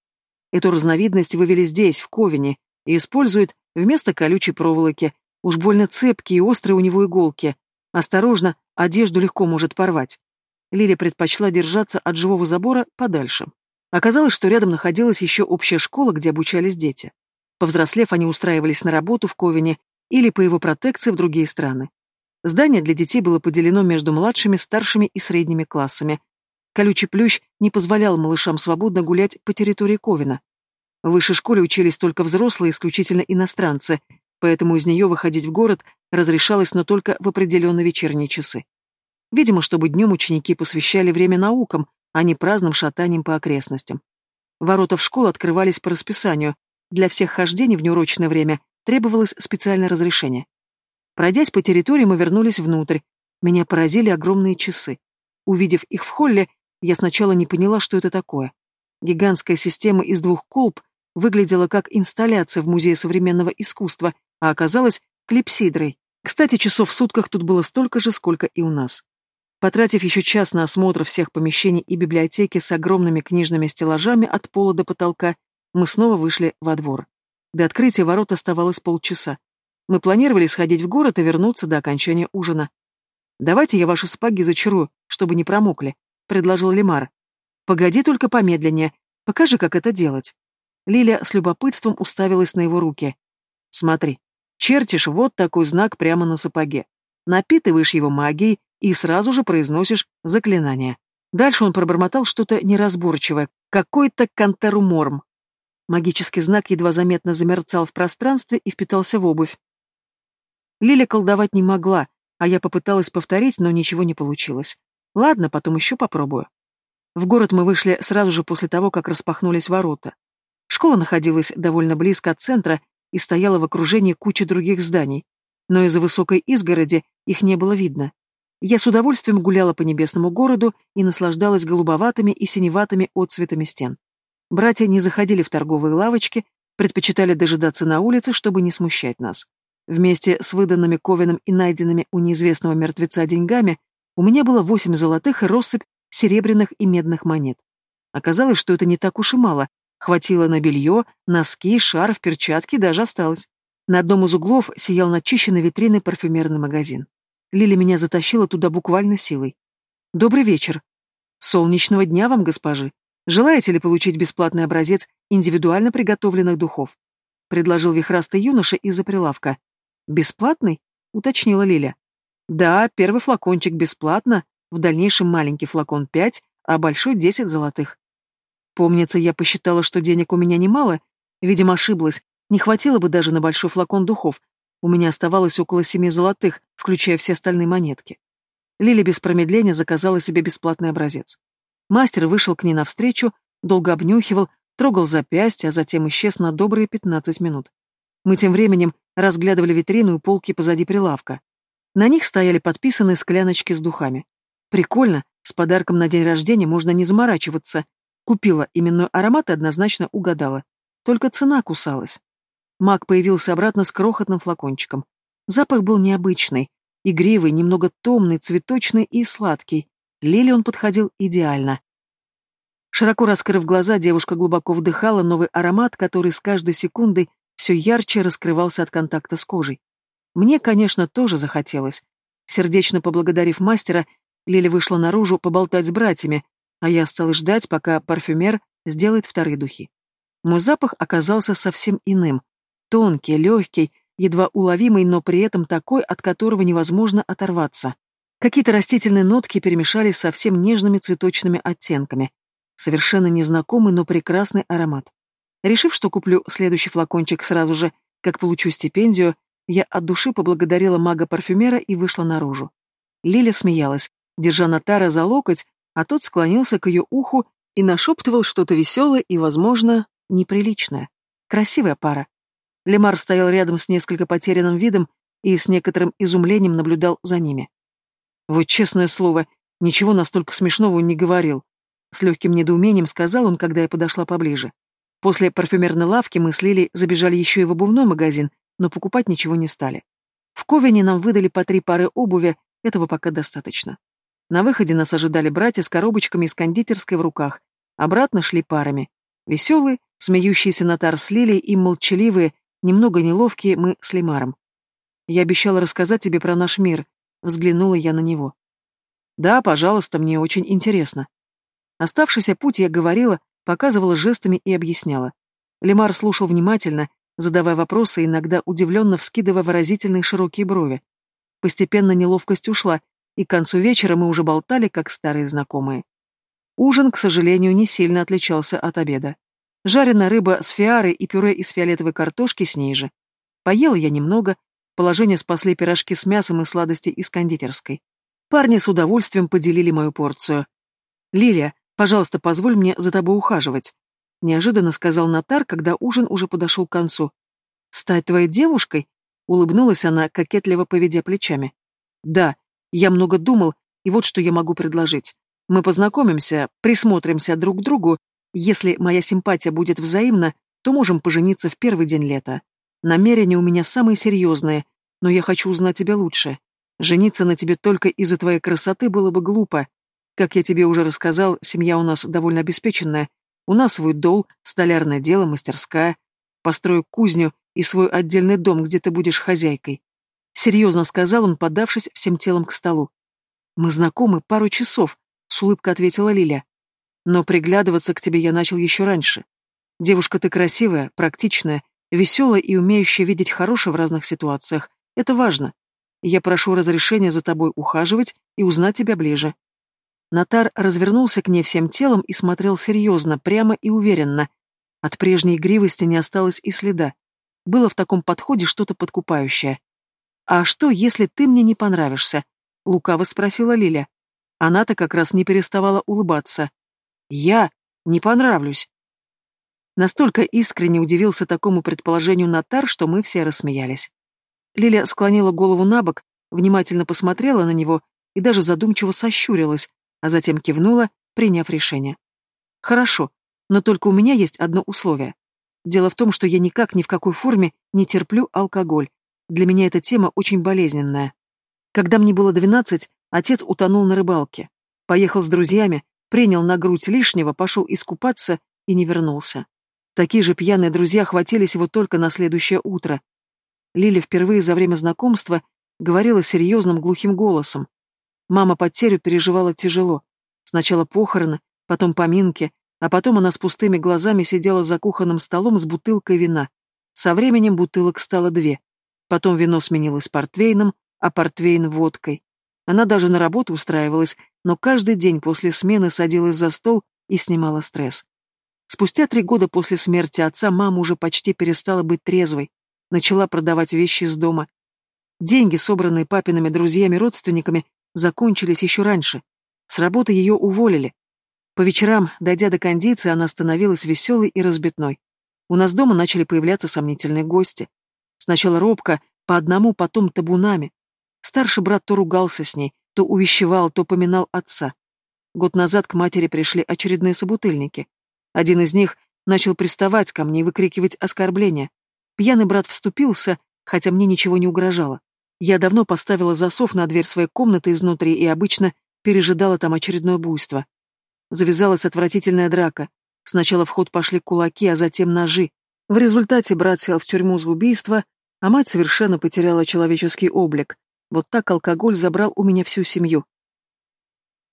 «Эту разновидность вывели здесь, в Ковине, и используют вместо колючей проволоки. Уж больно цепкие и острые у него иголки. Осторожно, одежду легко может порвать». Лиля предпочла держаться от живого забора подальше. Оказалось, что рядом находилась еще общая школа, где обучались дети. Повзрослев, они устраивались на работу в Ковине или по его протекции в другие страны. Здание для детей было поделено между младшими, старшими и средними классами. Колючий плющ не позволял малышам свободно гулять по территории Ковина. В высшей школе учились только взрослые, исключительно иностранцы, поэтому из нее выходить в город разрешалось, но только в определенные вечерние часы. Видимо, чтобы днем ученики посвящали время наукам, а не праздным шатаниям по окрестностям. Ворота в школу открывались по расписанию. Для всех хождений в неурочное время требовалось специальное разрешение. Пройдясь по территории, мы вернулись внутрь. Меня поразили огромные часы. Увидев их в холле, я сначала не поняла, что это такое. Гигантская система из двух колб выглядела как инсталляция в Музее современного искусства, а оказалась клипсидрой. Кстати, часов в сутках тут было столько же, сколько и у нас. Потратив еще час на осмотр всех помещений и библиотеки с огромными книжными стеллажами от пола до потолка, мы снова вышли во двор. До открытия ворот оставалось полчаса. Мы планировали сходить в город и вернуться до окончания ужина. «Давайте я ваши спаги зачарую, чтобы не промокли», — предложил Лемар. «Погоди только помедленнее. Покажи, как это делать». Лиля с любопытством уставилась на его руки. «Смотри, чертишь вот такой знак прямо на сапоге. Напитываешь его магией и сразу же произносишь заклинание. Дальше он пробормотал что-то неразборчивое, какой-то кантеруморм. Магический знак едва заметно замерцал в пространстве и впитался в обувь. Лиля колдовать не могла, а я попыталась повторить, но ничего не получилось. Ладно, потом еще попробую. В город мы вышли сразу же после того, как распахнулись ворота. Школа находилась довольно близко от центра и стояла в окружении кучи других зданий, но из-за высокой изгороди их не было видно. Я с удовольствием гуляла по небесному городу и наслаждалась голубоватыми и синеватыми отцветами стен. Братья не заходили в торговые лавочки, предпочитали дожидаться на улице, чтобы не смущать нас. Вместе с выданными Ковином и найденными у неизвестного мертвеца деньгами у меня было восемь золотых и россыпь серебряных и медных монет. Оказалось, что это не так уж и мало. Хватило на белье, носки, шарф, перчатки, даже осталось. На одном из углов сиял начищенный витриной парфюмерный магазин. Лили меня затащила туда буквально силой. «Добрый вечер. Солнечного дня вам, госпожи. Желаете ли получить бесплатный образец индивидуально приготовленных духов?» Предложил вихрастый юноша из-за прилавка. «Бесплатный?» — уточнила Лиля. «Да, первый флакончик бесплатно, в дальнейшем маленький флакон пять, а большой десять золотых». Помнится, я посчитала, что денег у меня немало, видимо, ошиблась, не хватило бы даже на большой флакон духов. У меня оставалось около семи золотых, включая все остальные монетки. Лиля без промедления заказала себе бесплатный образец. Мастер вышел к ней навстречу, долго обнюхивал, трогал запястье, а затем исчез на добрые пятнадцать минут. Мы тем временем разглядывали витрину и полки позади прилавка. На них стояли подписанные скляночки с духами. Прикольно, с подарком на день рождения можно не заморачиваться. Купила именной аромат и однозначно угадала. Только цена кусалась. Маг появился обратно с крохотным флакончиком. Запах был необычный, игривый, немного томный, цветочный и сладкий. Лиле он подходил идеально. Широко раскрыв глаза, девушка глубоко вдыхала новый аромат, который с каждой секундой все ярче раскрывался от контакта с кожей. Мне, конечно, тоже захотелось. Сердечно поблагодарив мастера, Лили вышла наружу поболтать с братьями, а я осталась ждать, пока парфюмер сделает вторые духи. Мой запах оказался совсем иным. Тонкий, легкий, едва уловимый, но при этом такой, от которого невозможно оторваться. Какие-то растительные нотки перемешались со совсем нежными цветочными оттенками. Совершенно незнакомый, но прекрасный аромат. Решив, что куплю следующий флакончик сразу же, как получу стипендию, я от души поблагодарила мага-парфюмера и вышла наружу. Лиля смеялась, держа Натара за локоть, а тот склонился к ее уху и нашептывал что-то веселое и, возможно, неприличное. Красивая пара. Лемар стоял рядом с несколько потерянным видом и с некоторым изумлением наблюдал за ними. Вот честное слово, ничего настолько смешного он не говорил. С легким недоумением сказал он, когда я подошла поближе. После парфюмерной лавки мы с Лилей забежали еще и в обувной магазин, но покупать ничего не стали. В Ковине нам выдали по три пары обуви, этого пока достаточно. На выходе нас ожидали братья с коробочками из кондитерской в руках. Обратно шли парами. Веселые, смеющиеся Натар с Лилией и молчаливые, немного неловкие мы с Лимаром. Я обещала рассказать тебе про наш мир. Взглянула я на него. Да, пожалуйста, мне очень интересно. Оставшийся путь я говорила, показывала жестами и объясняла. Лемар слушал внимательно, задавая вопросы, иногда удивленно вскидывая выразительные широкие брови. Постепенно неловкость ушла, и к концу вечера мы уже болтали, как старые знакомые. Ужин, к сожалению, не сильно отличался от обеда. Жареная рыба с фиарой и пюре из фиолетовой картошки с ней же. Поела я немного, положение спасли пирожки с мясом и сладости из кондитерской. Парни с удовольствием поделили мою порцию. «Лилия, пожалуйста, позволь мне за тобой ухаживать», — неожиданно сказал Натар, когда ужин уже подошел к концу. «Стать твоей девушкой?» — улыбнулась она, кокетливо поведя плечами. «Да, я много думал, и вот что я могу предложить. Мы познакомимся, присмотримся друг к другу. Если моя симпатия будет взаимна, то можем пожениться в первый день лета. Намерения у меня самые серьезные, но я хочу узнать тебя лучше. Жениться на тебе только из-за твоей красоты было бы глупо. Как я тебе уже рассказал, семья у нас довольно обеспеченная. У нас свой дол, столярное дело, мастерская. Построю кузню и свой отдельный дом, где ты будешь хозяйкой. Серьезно сказал он, подавшись всем телом к столу. Мы знакомы пару часов, с улыбкой ответила Лиля. Но приглядываться к тебе я начал еще раньше. Девушка ты красивая, практичная, веселая и умеющая видеть хорошее в разных ситуациях. Это важно. Я прошу разрешения за тобой ухаживать и узнать тебя ближе». Натар развернулся к ней всем телом и смотрел серьезно, прямо и уверенно. От прежней игривости не осталось и следа. Было в таком подходе что-то подкупающее. «А что, если ты мне не понравишься?» — лукаво спросила Лиля. Она-то как раз не переставала улыбаться. «Я не понравлюсь». Настолько искренне удивился такому предположению Натар, что мы все рассмеялись. Лиля склонила голову на бок, внимательно посмотрела на него и даже задумчиво сощурилась, а затем кивнула, приняв решение. «Хорошо, но только у меня есть одно условие. Дело в том, что я никак ни в какой форме не терплю алкоголь. Для меня эта тема очень болезненная. Когда мне было двенадцать, отец утонул на рыбалке. Поехал с друзьями, принял на грудь лишнего, пошел искупаться и не вернулся. Такие же пьяные друзья хватились его только на следующее утро, Лиля впервые за время знакомства говорила серьезным глухим голосом. Мама потерю переживала тяжело. Сначала похороны, потом поминки, а потом она с пустыми глазами сидела за кухонным столом с бутылкой вина. Со временем бутылок стало две. Потом вино сменилось портвейном, а портвейн — водкой. Она даже на работу устраивалась, но каждый день после смены садилась за стол и снимала стресс. Спустя три года после смерти отца мама уже почти перестала быть трезвой, начала продавать вещи из дома. Деньги, собранные папиными друзьями-родственниками, закончились еще раньше. С работы ее уволили. По вечерам, дойдя до кондиции, она становилась веселой и разбитной. У нас дома начали появляться сомнительные гости. Сначала робко, по одному, потом табунами. Старший брат то ругался с ней, то увещевал, то поминал отца. Год назад к матери пришли очередные собутыльники. Один из них начал приставать ко мне и выкрикивать оскорбления. Пьяный брат вступился, хотя мне ничего не угрожало. Я давно поставила засов на дверь своей комнаты изнутри и обычно пережидала там очередное буйство. Завязалась отвратительная драка. Сначала в ход пошли кулаки, а затем ножи. В результате брат сел в тюрьму за убийство, а мать совершенно потеряла человеческий облик. Вот так алкоголь забрал у меня всю семью.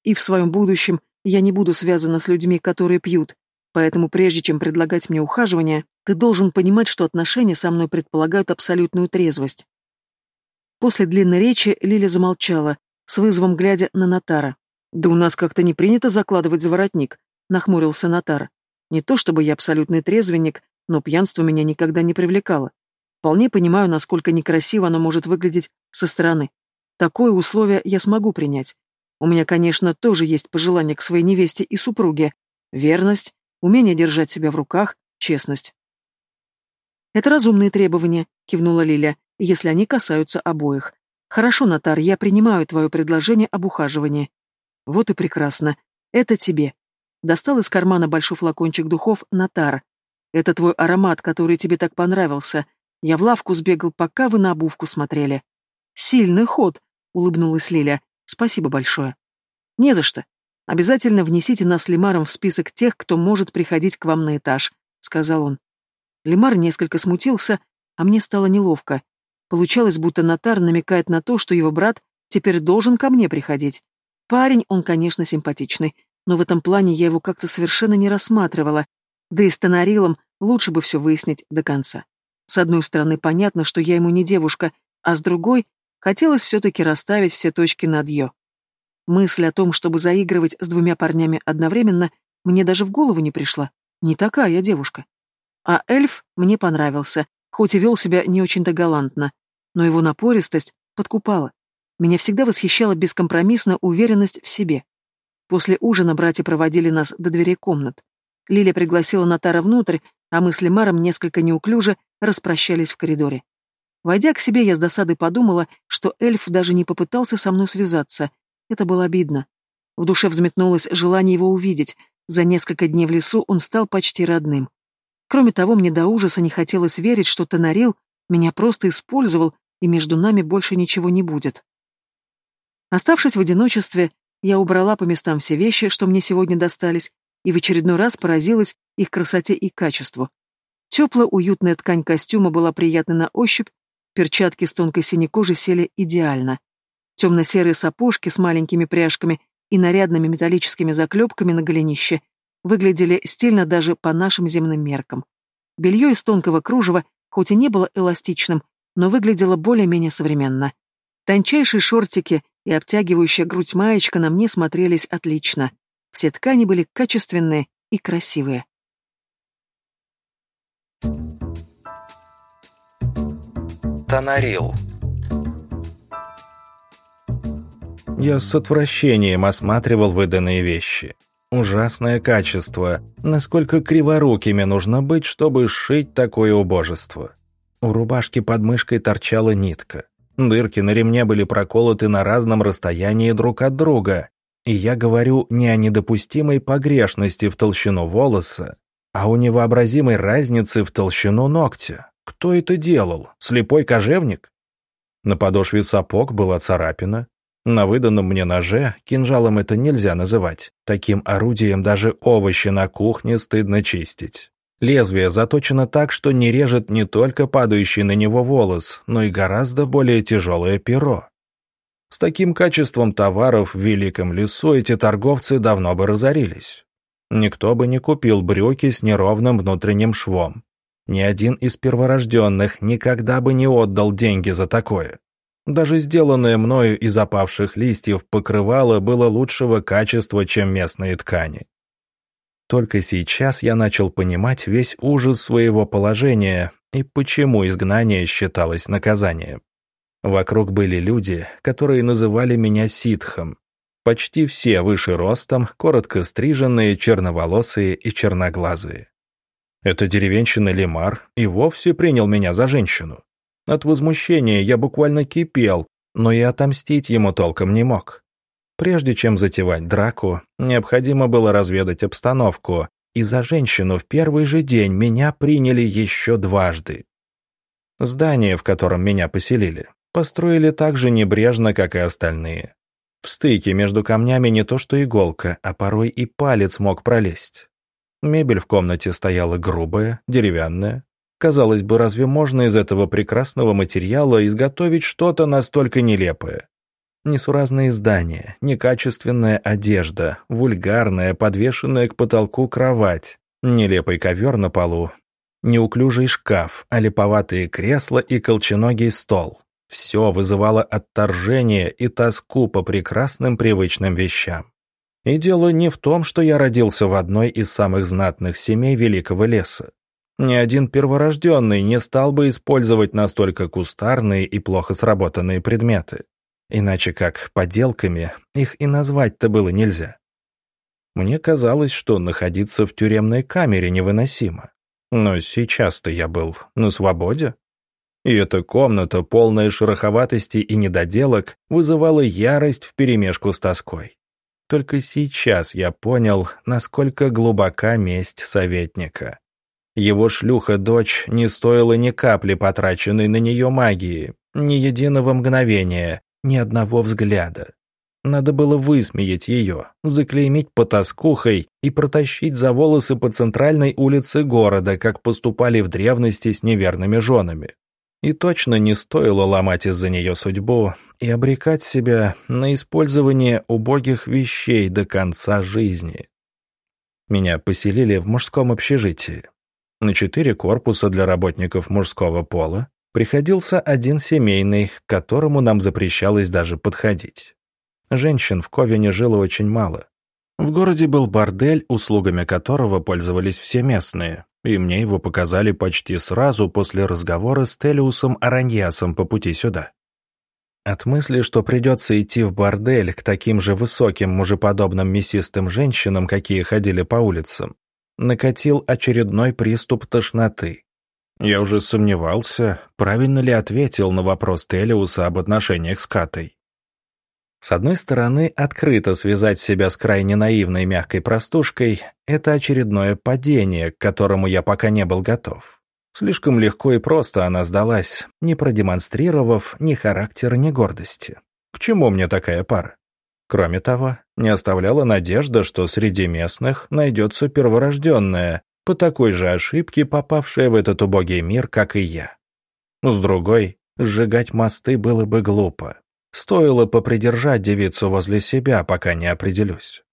И в своем будущем я не буду связана с людьми, которые пьют, Поэтому прежде чем предлагать мне ухаживание, ты должен понимать, что отношения со мной предполагают абсолютную трезвость. После длинной речи Лиля замолчала, с вызовом глядя на Натара. «Да у нас как-то не принято закладывать заворотник», — нахмурился Натар. «Не то чтобы я абсолютный трезвенник, но пьянство меня никогда не привлекало. Вполне понимаю, насколько некрасиво оно может выглядеть со стороны. Такое условие я смогу принять. У меня, конечно, тоже есть пожелания к своей невесте и супруге. Верность, умение держать себя в руках, честность. «Это разумные требования», — кивнула Лиля, — «если они касаются обоих. Хорошо, Натар, я принимаю твое предложение об ухаживании». «Вот и прекрасно. Это тебе». Достал из кармана большой флакончик духов Натар. «Это твой аромат, который тебе так понравился. Я в лавку сбегал, пока вы на обувку смотрели». «Сильный ход», — улыбнулась Лиля. «Спасибо большое». «Не за что. Обязательно внесите нас с Лимаром в список тех, кто может приходить к вам на этаж», — сказал он. Лимар несколько смутился, а мне стало неловко. Получалось, будто нотар намекает на то, что его брат теперь должен ко мне приходить. Парень, он, конечно, симпатичный, но в этом плане я его как-то совершенно не рассматривала, да и с Тонарилом лучше бы все выяснить до конца. С одной стороны, понятно, что я ему не девушка, а с другой, хотелось все-таки расставить все точки над «ё». Мысль о том, чтобы заигрывать с двумя парнями одновременно, мне даже в голову не пришла. Не такая я девушка. А эльф мне понравился, хоть и вел себя не очень-то галантно, но его напористость подкупала. Меня всегда восхищала бескомпромиссная уверенность в себе. После ужина братья проводили нас до дверей комнат. Лиля пригласила Натара внутрь, а мы с Лемаром несколько неуклюже распрощались в коридоре. Войдя к себе, я с досадой подумала, что эльф даже не попытался со мной связаться. Это было обидно. В душе взметнулось желание его увидеть. За несколько дней в лесу он стал почти родным. Кроме того, мне до ужаса не хотелось верить, что Тонарил меня просто использовал, и между нами больше ничего не будет. Оставшись в одиночестве, я убрала по местам все вещи, что мне сегодня достались, и в очередной раз поразилась их красоте и качеству. Теплая, уютная ткань костюма была приятной на ощупь, перчатки с тонкой синей кожи сели идеально. Темно-серые сапожки с маленькими пряжками и нарядными металлическими заклепками на голенище выглядели стильно даже по нашим земным меркам. Белье из тонкого кружева, хоть и не было эластичным, но выглядело более-менее современно. Тончайшие шортики и обтягивающая грудь маечка на мне смотрелись отлично. Все ткани были качественные и красивые. Тонарил Я с отвращением осматривал выданные вещи. Ужасное качество. Насколько криворукими нужно быть, чтобы сшить такое убожество. У рубашки под мышкой торчала нитка. Дырки на ремне были проколоты на разном расстоянии друг от друга. И я говорю не о недопустимой погрешности в толщину волоса, а о невообразимой разнице в толщину ногтя. Кто это делал? Слепой кожевник? На подошве сапог была царапина. На выданном мне ноже, кинжалом это нельзя называть, таким орудием даже овощи на кухне стыдно чистить. Лезвие заточено так, что не режет не только падающий на него волос, но и гораздо более тяжелое перо. С таким качеством товаров в Великом лесу эти торговцы давно бы разорились. Никто бы не купил брюки с неровным внутренним швом. Ни один из перворожденных никогда бы не отдал деньги за такое. Даже сделанное мною из опавших листьев покрывало было лучшего качества, чем местные ткани. Только сейчас я начал понимать весь ужас своего положения и почему изгнание считалось наказанием. Вокруг были люди, которые называли меня ситхом. Почти все выше ростом, коротко стриженные, черноволосые и черноглазые. Это деревенщина Лемар и вовсе принял меня за женщину. От возмущения я буквально кипел, но и отомстить ему толком не мог. Прежде чем затевать драку, необходимо было разведать обстановку, и за женщину в первый же день меня приняли еще дважды. Здание, в котором меня поселили, построили так же небрежно, как и остальные. В стыке между камнями не то что иголка, а порой и палец мог пролезть. Мебель в комнате стояла грубая, деревянная. Казалось бы, разве можно из этого прекрасного материала изготовить что-то настолько нелепое? Несуразные здания, некачественная одежда, вульгарная, подвешенная к потолку кровать, нелепый ковер на полу, неуклюжий шкаф, а липоватые кресла и колченогий стол. Все вызывало отторжение и тоску по прекрасным привычным вещам. И дело не в том, что я родился в одной из самых знатных семей Великого леса. Ни один перворожденный не стал бы использовать настолько кустарные и плохо сработанные предметы. Иначе как поделками их и назвать-то было нельзя. Мне казалось, что находиться в тюремной камере невыносимо. Но сейчас-то я был на свободе. И эта комната, полная шероховатости и недоделок, вызывала ярость вперемешку с тоской. Только сейчас я понял, насколько глубока месть советника. Его шлюха-дочь не стоила ни капли потраченной на нее магии, ни единого мгновения, ни одного взгляда. Надо было высмеять ее, заклеймить потаскухой и протащить за волосы по центральной улице города, как поступали в древности с неверными женами. И точно не стоило ломать из-за нее судьбу и обрекать себя на использование убогих вещей до конца жизни. Меня поселили в мужском общежитии. На четыре корпуса для работников мужского пола приходился один семейный, к которому нам запрещалось даже подходить. Женщин в Ковине жило очень мало. В городе был бордель, услугами которого пользовались все местные, и мне его показали почти сразу после разговора с Телиусом Араньясом по пути сюда. От мысли, что придется идти в бордель к таким же высоким мужеподобным мясистым женщинам, какие ходили по улицам, накатил очередной приступ тошноты. Я уже сомневался, правильно ли ответил на вопрос Телиуса об отношениях с Катой. С одной стороны, открыто связать себя с крайне наивной мягкой простушкой – это очередное падение, к которому я пока не был готов. Слишком легко и просто она сдалась, не продемонстрировав ни характера, ни гордости. К чему мне такая пара? Кроме того, не оставляла надежда, что среди местных найдется перворожденная, по такой же ошибке попавшая в этот убогий мир, как и я. С другой, сжигать мосты было бы глупо. Стоило попридержать девицу возле себя, пока не определюсь.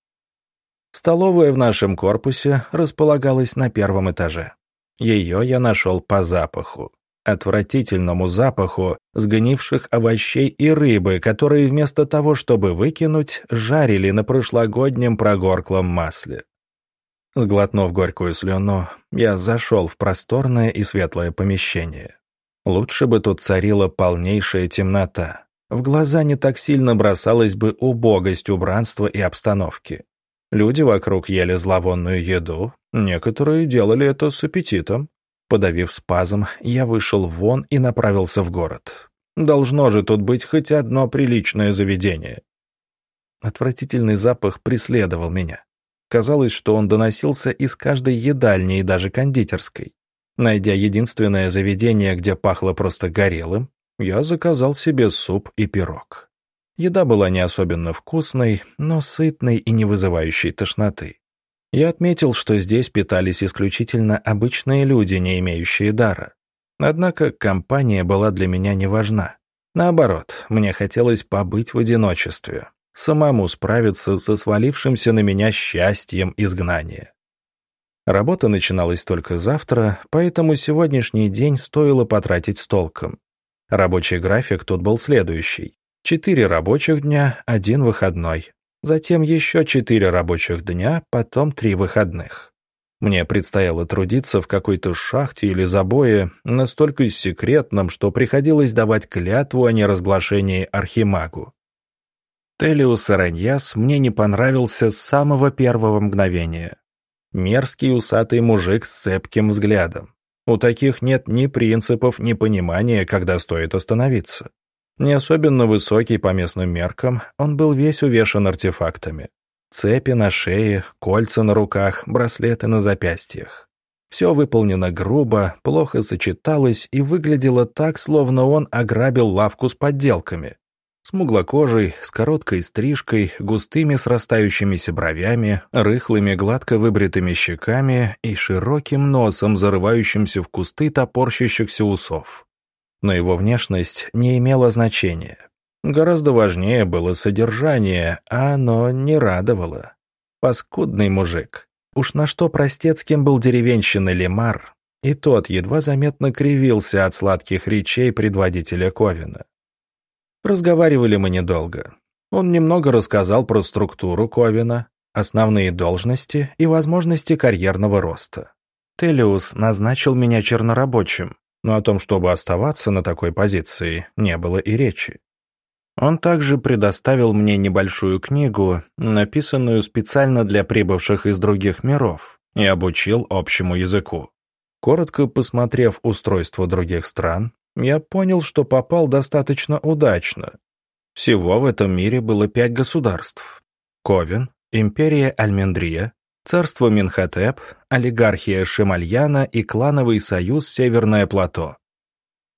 Столовая в нашем корпусе располагалась на первом этаже. Ее я нашел по запаху. Отвратительному запаху сгнивших овощей и рыбы, которые вместо того, чтобы выкинуть, жарили на прошлогоднем прогорклом масле. Сглотнув горькую слюну, я зашел в просторное и светлое помещение. Лучше бы тут царила полнейшая темнота. В глаза не так сильно бросалась бы убогость убранства и обстановки. Люди вокруг ели зловонную еду, некоторые делали это с аппетитом. Подавив спазм, я вышел вон и направился в город. Должно же тут быть хоть одно приличное заведение. Отвратительный запах преследовал меня. Казалось, что он доносился из каждой едальни и даже кондитерской. Найдя единственное заведение, где пахло просто горелым, я заказал себе суп и пирог. Еда была не особенно вкусной, но сытной и не вызывающей тошноты. Я отметил, что здесь питались исключительно обычные люди, не имеющие дара. Однако компания была для меня не важна. Наоборот, мне хотелось побыть в одиночестве, самому справиться со свалившимся на меня счастьем изгнания. Работа начиналась только завтра, поэтому сегодняшний день стоило потратить с толком. Рабочий график тут был следующий. Четыре рабочих дня, один выходной. Затем еще четыре рабочих дня, потом три выходных. Мне предстояло трудиться в какой-то шахте или забое, настолько секретном, что приходилось давать клятву о неразглашении архимагу. Телиус Араньяс мне не понравился с самого первого мгновения. Мерзкий усатый мужик с цепким взглядом. У таких нет ни принципов, ни понимания, когда стоит остановиться. Не особенно высокий по местным меркам, он был весь увешан артефактами. Цепи на шее, кольца на руках, браслеты на запястьях. Все выполнено грубо, плохо сочеталось и выглядело так, словно он ограбил лавку с подделками смуглокожий, с короткой стрижкой, густыми срастающимися бровями, рыхлыми гладко выбритыми щеками и широким носом, зарывающимся в кусты топорщащихся усов. Но его внешность не имела значения. Гораздо важнее было содержание, а оно не радовало. Паскудный мужик. Уж на что простецким был деревенщина Лемар, и тот едва заметно кривился от сладких речей предводителя Ковина. Разговаривали мы недолго. Он немного рассказал про структуру Ковина, основные должности и возможности карьерного роста. Телиус назначил меня чернорабочим, но о том, чтобы оставаться на такой позиции, не было и речи. Он также предоставил мне небольшую книгу, написанную специально для прибывших из других миров, и обучил общему языку. Коротко посмотрев устройство других стран, я понял, что попал достаточно удачно. Всего в этом мире было пять государств. Ковен, империя Альмендрия, царство Минхотеп, олигархия Шемальяна и клановый союз Северное плато.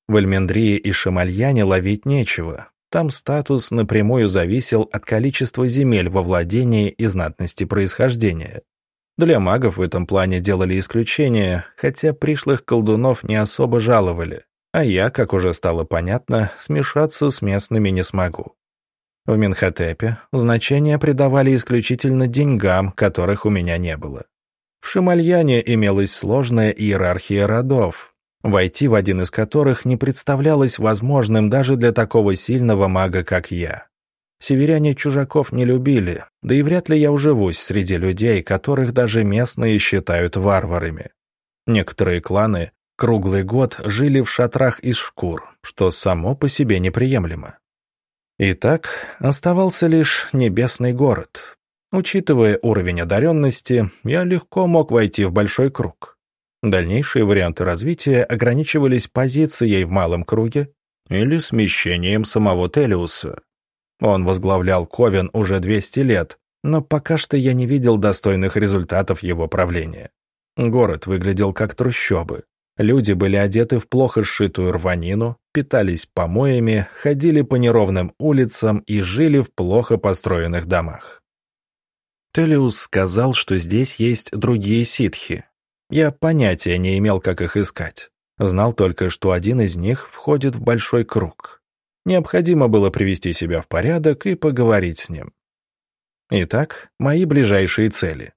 В Альмендрии и Шемальяне ловить нечего. там статус напрямую зависел от количества земель во владении и знатности происхождения. Для магов в этом плане делали исключение, хотя пришлых колдунов не особо жаловали, а я, как уже стало понятно, смешаться с местными не смогу. В Минхотепе значение придавали исключительно деньгам, которых у меня не было. В Шимальяне имелась сложная иерархия родов, войти в один из которых не представлялось возможным даже для такого сильного мага, как я. Северяне чужаков не любили, да и вряд ли я уживусь среди людей, которых даже местные считают варварами. Некоторые кланы круглый год жили в шатрах из шкур, что само по себе неприемлемо. Итак, оставался лишь небесный город. Учитывая уровень одаренности, я легко мог войти в большой круг. Дальнейшие варианты развития ограничивались позицией в малом круге или смещением самого Телиуса. Он возглавлял Ковен уже 200 лет, но пока что я не видел достойных результатов его правления. Город выглядел как трущобы. Люди были одеты в плохо сшитую рванину, питались помоями, ходили по неровным улицам и жили в плохо построенных домах. Телиус сказал, что здесь есть другие ситхи. Я понятия не имел, как их искать. Знал только, что один из них входит в большой круг. Необходимо было привести себя в порядок и поговорить с ним. Итак, мои ближайшие цели.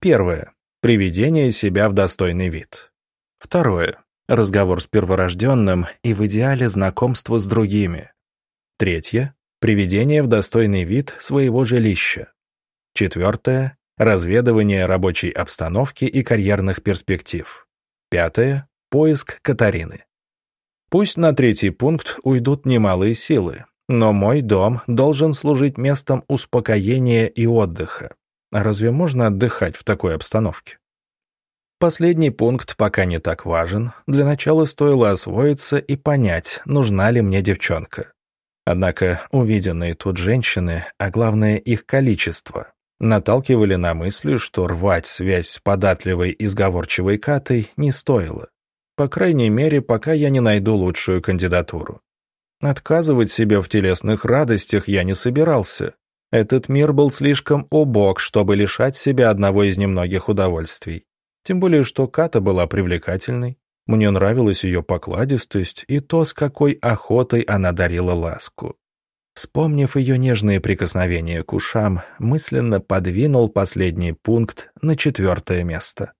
Первое. Приведение себя в достойный вид. Второе. Разговор с перворожденным и в идеале знакомство с другими. Третье. Приведение в достойный вид своего жилища. Четвертое. Разведывание рабочей обстановки и карьерных перспектив. Пятое. Поиск Катарины. Пусть на третий пункт уйдут немалые силы, но мой дом должен служить местом успокоения и отдыха. Разве можно отдыхать в такой обстановке? Последний пункт пока не так важен. Для начала стоило освоиться и понять, нужна ли мне девчонка. Однако увиденные тут женщины, а главное их количество, наталкивали на мысли, что рвать связь с податливой и сговорчивой Катой не стоило. По крайней мере, пока я не найду лучшую кандидатуру. Отказывать себе в телесных радостях я не собирался. Этот мир был слишком убог, чтобы лишать себя одного из немногих удовольствий. Тем более, что Ката была привлекательной. Мне нравилась ее покладистость и то, с какой охотой она дарила ласку. Вспомнив ее нежные прикосновения к ушам, мысленно подвинул последний пункт на четвертое место.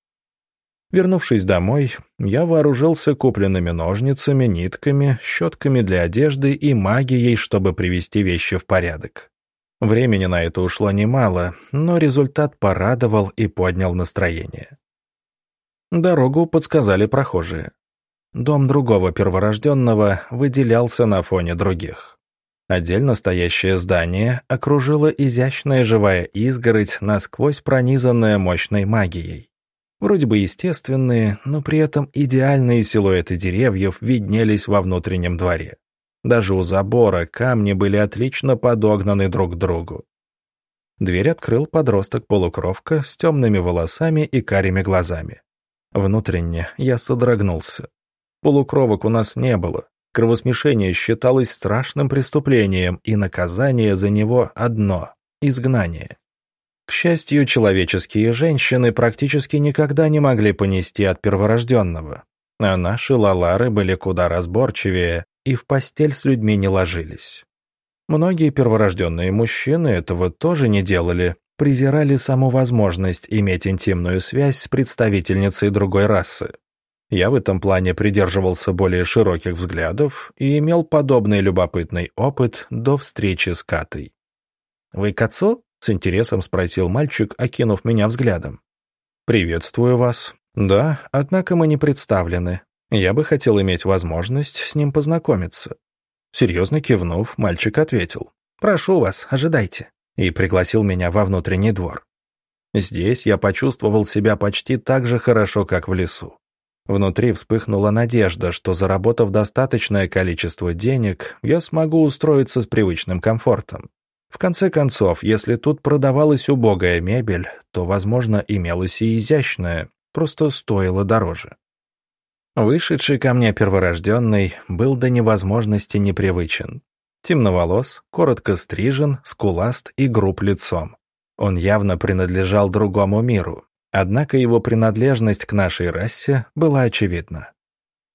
Вернувшись домой, я вооружился купленными ножницами, нитками, щетками для одежды и магией, чтобы привести вещи в порядок. Времени на это ушло немало, но результат порадовал и поднял настроение. Дорогу подсказали прохожие. Дом другого перворожденного выделялся на фоне других. Отдельно стоящее здание окружила изящная живая изгородь, насквозь пронизанная мощной магией. Вроде бы естественные, но при этом идеальные силуэты деревьев виднелись во внутреннем дворе. Даже у забора камни были отлично подогнаны друг к другу. Дверь открыл подросток-полукровка с темными волосами и карими глазами. Внутренне я содрогнулся. Полукровок у нас не было. Кровосмешение считалось страшным преступлением, и наказание за него одно — изгнание. К счастью, человеческие женщины практически никогда не могли понести от перворожденного, а наши лалары были куда разборчивее и в постель с людьми не ложились. Многие перворожденные мужчины этого тоже не делали, презирали саму возможность иметь интимную связь с представительницей другой расы. Я в этом плане придерживался более широких взглядов и имел подобный любопытный опыт до встречи с Катой. «Вы к отцу?» — с интересом спросил мальчик, окинув меня взглядом. «Приветствую вас. Да, однако мы не представлены. Я бы хотел иметь возможность с ним познакомиться». Серьезно кивнув, мальчик ответил. «Прошу вас, ожидайте» и пригласил меня во внутренний двор. Здесь я почувствовал себя почти так же хорошо, как в лесу. Внутри вспыхнула надежда, что, заработав достаточное количество денег, я смогу устроиться с привычным комфортом. В конце концов, если тут продавалась убогая мебель, то, возможно, имелась и изящная, просто стоила дороже. Вышедший ко мне перворожденный был до невозможности непривычен. Темноволос, коротко стрижен, скуласт и груб лицом. Он явно принадлежал другому миру, однако его принадлежность к нашей расе была очевидна.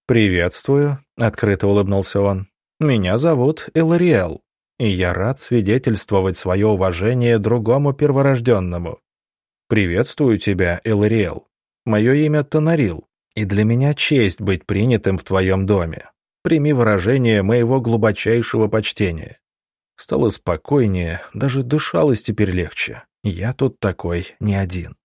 «Приветствую», — открыто улыбнулся он. «Меня зовут Элариэл, и я рад свидетельствовать свое уважение другому перворожденному. Приветствую тебя, Элариэл. Мое имя Тонарил, и для меня честь быть принятым в твоем доме. Прими выражение моего глубочайшего почтения. Стало спокойнее, даже дышалось теперь легче. Я тут такой не один.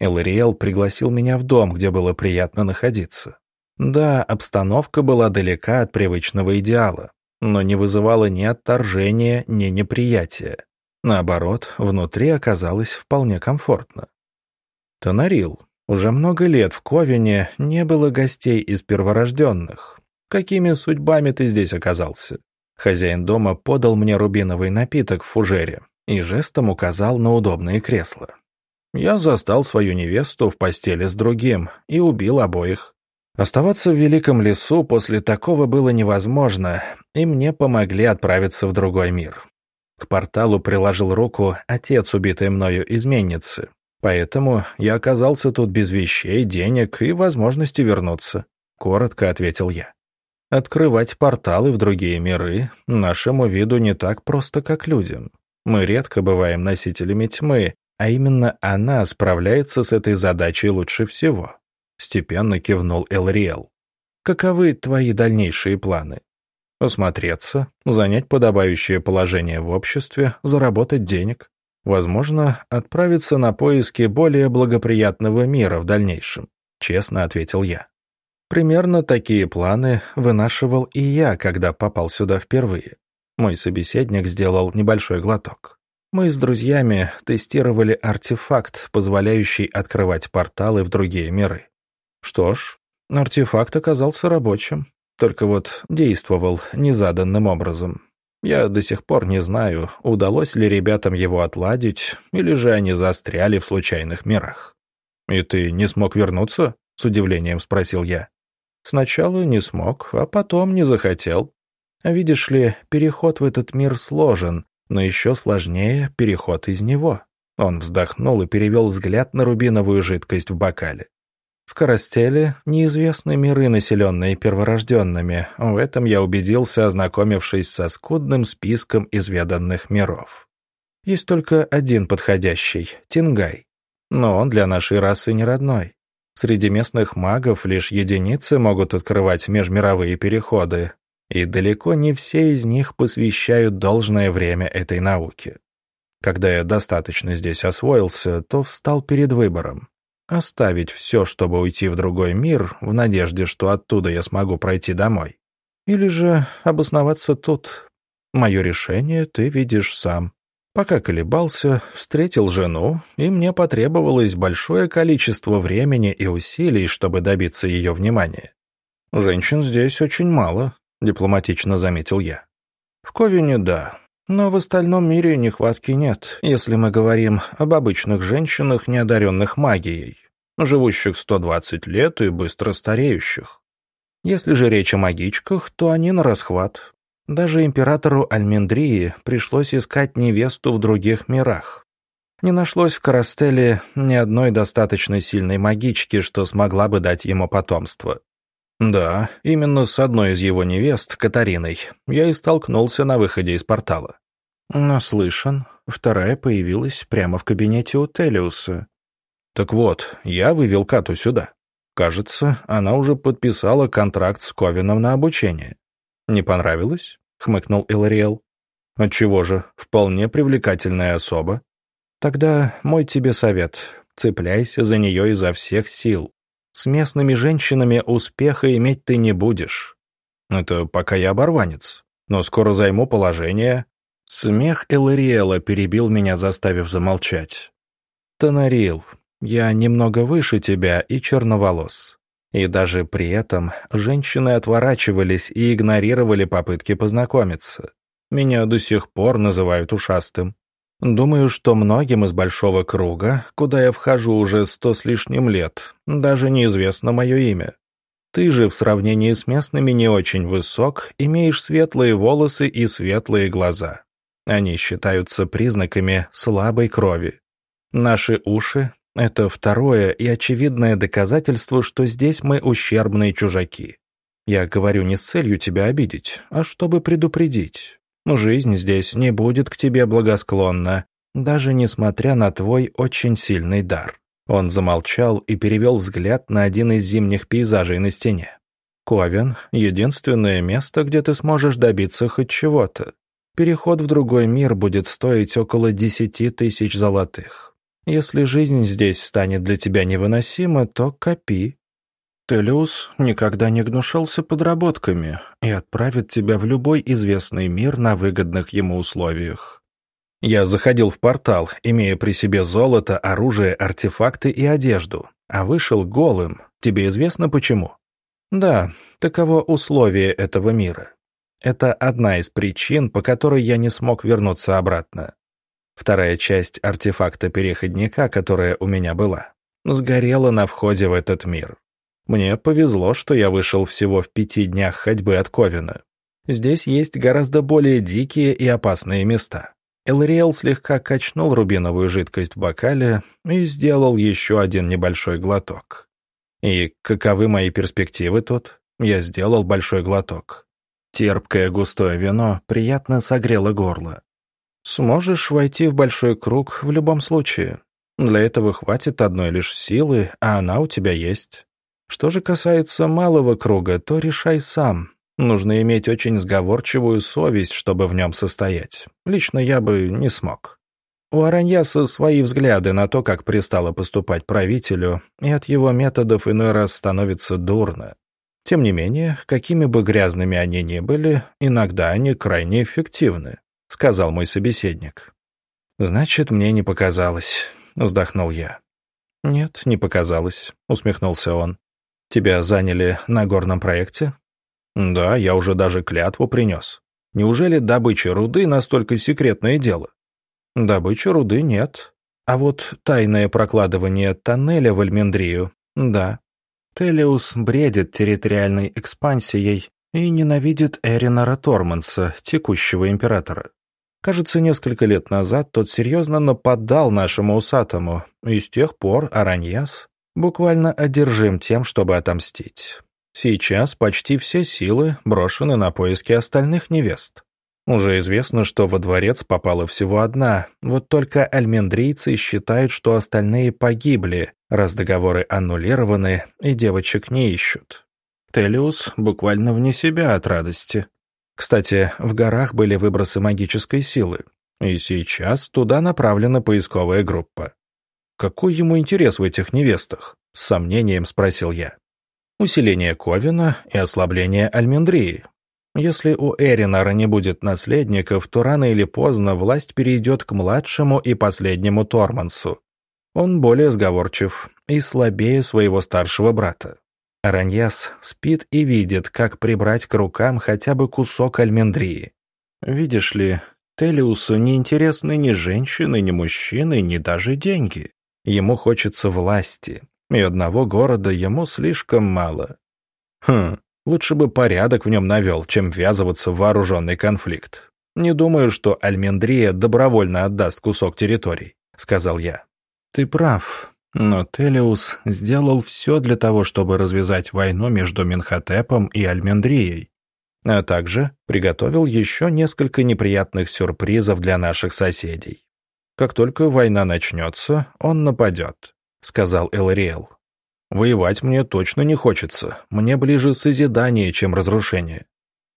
Элариэл пригласил меня в дом, где было приятно находиться. Да, обстановка была далека от привычного идеала, но не вызывала ни отторжения, ни неприятия. Наоборот, внутри оказалось вполне комфортно. Тонарил. Уже много лет в Ковине не было гостей из перворожденных. Какими судьбами ты здесь оказался? Хозяин дома подал мне рубиновый напиток в фужере и жестом указал на удобные кресла. Я застал свою невесту в постели с другим и убил обоих. Оставаться в великом лесу после такого было невозможно, и мне помогли отправиться в другой мир. К порталу приложил руку отец убитой мною изменницы, Поэтому я оказался тут без вещей, денег и возможности вернуться», — коротко ответил я. «Открывать порталы в другие миры нашему виду не так просто, как людям. Мы редко бываем носителями тьмы, а именно она справляется с этой задачей лучше всего», — степенно кивнул Элриэл. «Каковы твои дальнейшие планы?» «Осмотреться, занять подобающее положение в обществе, заработать денег, Возможно, отправиться на поиски более благоприятного мира в дальнейшем, честно ответил я. Примерно такие планы вынашивал и я, когда попал сюда впервые. Мой собеседник сделал небольшой глоток. Мы с друзьями тестировали артефакт, позволяющий открывать порталы в другие миры. Что ж, артефакт оказался рабочим, только вот действовал незаданным образом. Я до сих пор не знаю, удалось ли ребятам его отладить, или же они застряли в случайных мирах. «И ты не смог вернуться?» — с удивлением спросил я. «Сначала не смог, а потом не захотел. Видишь ли, переход в этот мир сложен, но еще сложнее переход из него». Он вздохнул и перевел взгляд на рубиновую жидкость в бокале. В Карастеле неизвестны миры, населенные перворожденными. В этом я убедился, ознакомившись со скудным списком изведанных миров. Есть только один подходящий — Тингай. Но он для нашей расы не родной. Среди местных магов лишь единицы могут открывать межмировые переходы, и далеко не все из них посвящают должное время этой науке. Когда я достаточно здесь освоился, то встал перед выбором Оставить все, чтобы уйти в другой мир, в надежде, что оттуда я смогу пройти домой. Или же обосноваться тут. Мое решение ты видишь сам. Пока колебался, встретил жену, и мне потребовалось большое количество времени и усилий, чтобы добиться ее внимания. «Женщин здесь очень мало», — дипломатично заметил я. «В Ковине — да, но в остальном мире нехватки нет, если мы говорим об обычных женщинах, не одаренных магией, живущих 120 лет и быстро стареющих. Если же речь о магичках, то они на расхват. Даже императору Альмендрии пришлось искать невесту в других мирах. Не нашлось в Карастеле ни одной достаточно сильной магички, что смогла бы дать ему потомство. Да, именно с одной из его невест, Катариной, я и столкнулся на выходе из портала. Наслышан, вторая появилась прямо в кабинете у Телиуса. Так вот, я вывел Кату сюда. Кажется, она уже подписала контракт с Ковином на обучение. Не понравилось? хмыкнул Илариэл. Отчего же, вполне привлекательная особа. Тогда мой тебе совет. Цепляйся за нее изо всех сил. С местными женщинами успеха иметь ты не будешь. Это пока я оборванец, но скоро займу положение. Смех Элариэла перебил меня, заставив замолчать. Тонарил, я немного выше тебя и черноволос. И даже при этом женщины отворачивались и игнорировали попытки познакомиться. Меня до сих пор называют ушастым. Думаю, что многим из большого круга, куда я вхожу уже сто с лишним лет, даже неизвестно мое имя. Ты же в сравнении с местными не очень высок, имеешь светлые волосы и светлые глаза. Они считаются признаками слабой крови. Наши уши — это второе и очевидное доказательство, что здесь мы ущербные чужаки. Я говорю не с целью тебя обидеть, а чтобы предупредить. Жизнь здесь не будет к тебе благосклонна, даже несмотря на твой очень сильный дар». Он замолчал и перевел взгляд на один из зимних пейзажей на стене. «Ковен — единственное место, где ты сможешь добиться хоть чего-то. Переход в другой мир будет стоить около десяти тысяч золотых. Если жизнь здесь станет для тебя невыносима, то копи. Телиус никогда не гнушался подработками и отправит тебя в любой известный мир на выгодных ему условиях. Я заходил в портал, имея при себе золото, оружие, артефакты и одежду, а вышел голым. Тебе известно почему? Да, таково условие этого мира. Это одна из причин, по которой я не смог вернуться обратно. Вторая часть артефакта-переходника, которая у меня была, сгорела на входе в этот мир. Мне повезло, что я вышел всего в пяти днях ходьбы от Ковина. Здесь есть гораздо более дикие и опасные места. Элриэл слегка качнул рубиновую жидкость в бокале и сделал еще один небольшой глоток. «И каковы мои перспективы тут?» Я сделал большой глоток. Терпкое густое вино приятно согрело горло. «Сможешь войти в большой круг в любом случае. Для этого хватит одной лишь силы, а она у тебя есть. Что же касается малого круга, то решай сам, Нужно иметь очень сговорчивую совесть, чтобы в нем состоять. Лично я бы не смог. У Араньяса свои взгляды на то, как пристало поступать правителю, и от его методов иной раз становится дурно. Тем не менее, какими бы грязными они ни были, иногда они крайне эффективны, — сказал мой собеседник. «Значит, мне не показалось», — вздохнул я. «Нет, не показалось», — усмехнулся он. «Тебя заняли на горном проекте?» Да, я уже даже клятву принес. Неужели добыча руды настолько секретное дело? Добыча руды нет. А вот тайное прокладывание тоннеля в Альмендрию — да. Телиус бредит территориальной экспансией и ненавидит Эринара Торманса, текущего императора. Кажется, несколько лет назад тот серьезно нападал нашему усатому, и с тех пор Араньяс буквально одержим тем, чтобы отомстить. Сейчас почти все силы брошены на поиски остальных невест. Уже известно, что во дворец попала всего одна, вот только альмендрийцы считают, что остальные погибли, раз договоры аннулированы и девочек не ищут. Телиус буквально вне себя от радости. Кстати, в горах были выбросы магической силы, и сейчас туда направлена поисковая группа. «Какой ему интерес в этих невестах?» — с сомнением спросил я усиление Ковина и ослабление Альмендрии. Если у Эринара не будет наследников, то рано или поздно власть перейдет к младшему и последнему Тормансу. Он более сговорчив и слабее своего старшего брата. Раньяс спит и видит, как прибрать к рукам хотя бы кусок Альмендрии. Видишь ли, Телиусу не интересны ни женщины, ни мужчины, ни даже деньги. Ему хочется власти, и одного города ему слишком мало. Хм, лучше бы порядок в нем навел, чем ввязываться в вооруженный конфликт. Не думаю, что Альмендрия добровольно отдаст кусок территорий, сказал я. Ты прав, но Телиус сделал все для того, чтобы развязать войну между Минхотепом и Альмендрией, а также приготовил еще несколько неприятных сюрпризов для наших соседей. Как только война начнется, он нападет сказал Элриэл. «Воевать мне точно не хочется. Мне ближе созидание, чем разрушение.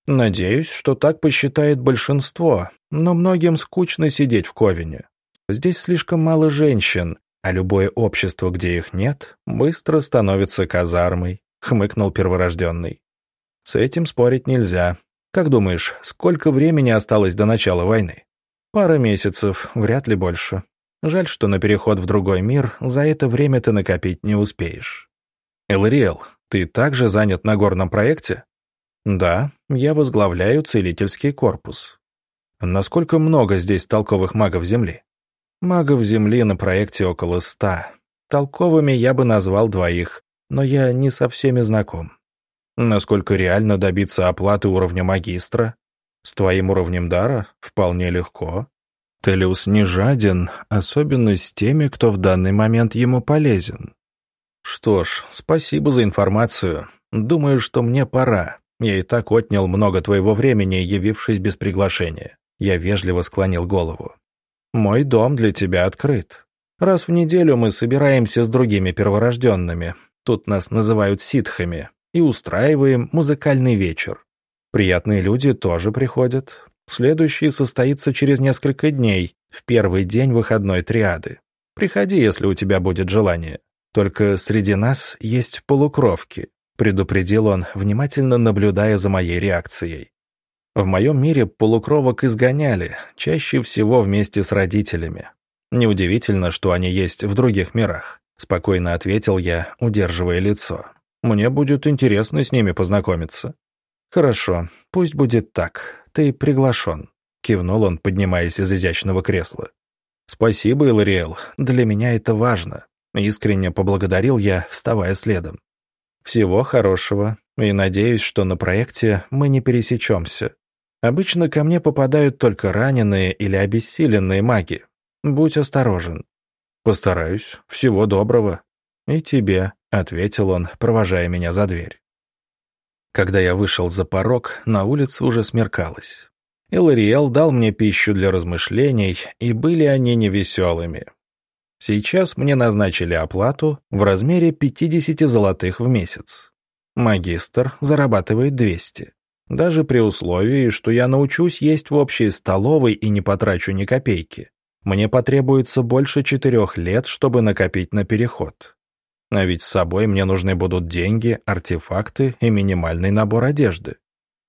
Надеюсь, что так посчитает большинство, но многим скучно сидеть в Ковине. Здесь слишком мало женщин, а любое общество, где их нет, быстро становится казармой», — хмыкнул перворожденный. «С этим спорить нельзя. Как думаешь, сколько времени осталось до начала войны?» «Пара месяцев, вряд ли больше. Жаль, что на переход в другой мир за это время ты накопить не успеешь. Элриэл, ты также занят на горном проекте? Да, я возглавляю целительский корпус. Насколько много здесь толковых магов Земли? Магов Земли на проекте около ста. Толковыми я бы назвал двоих, но я не со всеми знаком. Насколько реально добиться оплаты уровня магистра? С твоим уровнем дара вполне легко. Телиус не жаден, особенно с теми, кто в данный момент ему полезен. Что ж, спасибо за информацию. Думаю, что мне пора. Я и так отнял много твоего времени, явившись без приглашения. Я вежливо склонил голову. Мой дом для тебя открыт. Раз в неделю мы собираемся с другими перворожденными, тут нас называют ситхами, и устраиваем музыкальный вечер. Приятные люди тоже приходят. Следующий состоится через несколько дней, в первый день выходной триады. Приходи, если у тебя будет желание. Только среди нас есть полукровки, предупредил он, внимательно наблюдая за моей реакцией. В моем мире полукровок изгоняли, чаще всего вместе с родителями. Неудивительно, что они есть в других мирах, спокойно ответил я, удерживая лицо. Мне будет интересно с ними познакомиться. Хорошо, пусть будет так. Ты приглашен, кивнул он, поднимаясь из изящного кресла. Спасибо, Илариэл, для меня это важно. Искренне поблагодарил я, вставая следом. Всего хорошего, и надеюсь, что на проекте мы не пересечемся. Обычно ко мне попадают только раненые или обессиленные маги. Будь осторожен. Постараюсь. Всего доброго. И тебе, ответил он, провожая меня за дверь. Когда я вышел за порог, на улице уже смеркалось. Илариэл дал мне пищу для размышлений, и были они невеселыми. Сейчас мне назначили оплату в размере 50 золотых в месяц. Магистр зарабатывает 200. Даже при условии, что я научусь есть в общей столовой и не потрачу ни копейки. Мне потребуется больше четырех лет, чтобы накопить на переход. А ведь с собой мне нужны будут деньги, артефакты и минимальный набор одежды.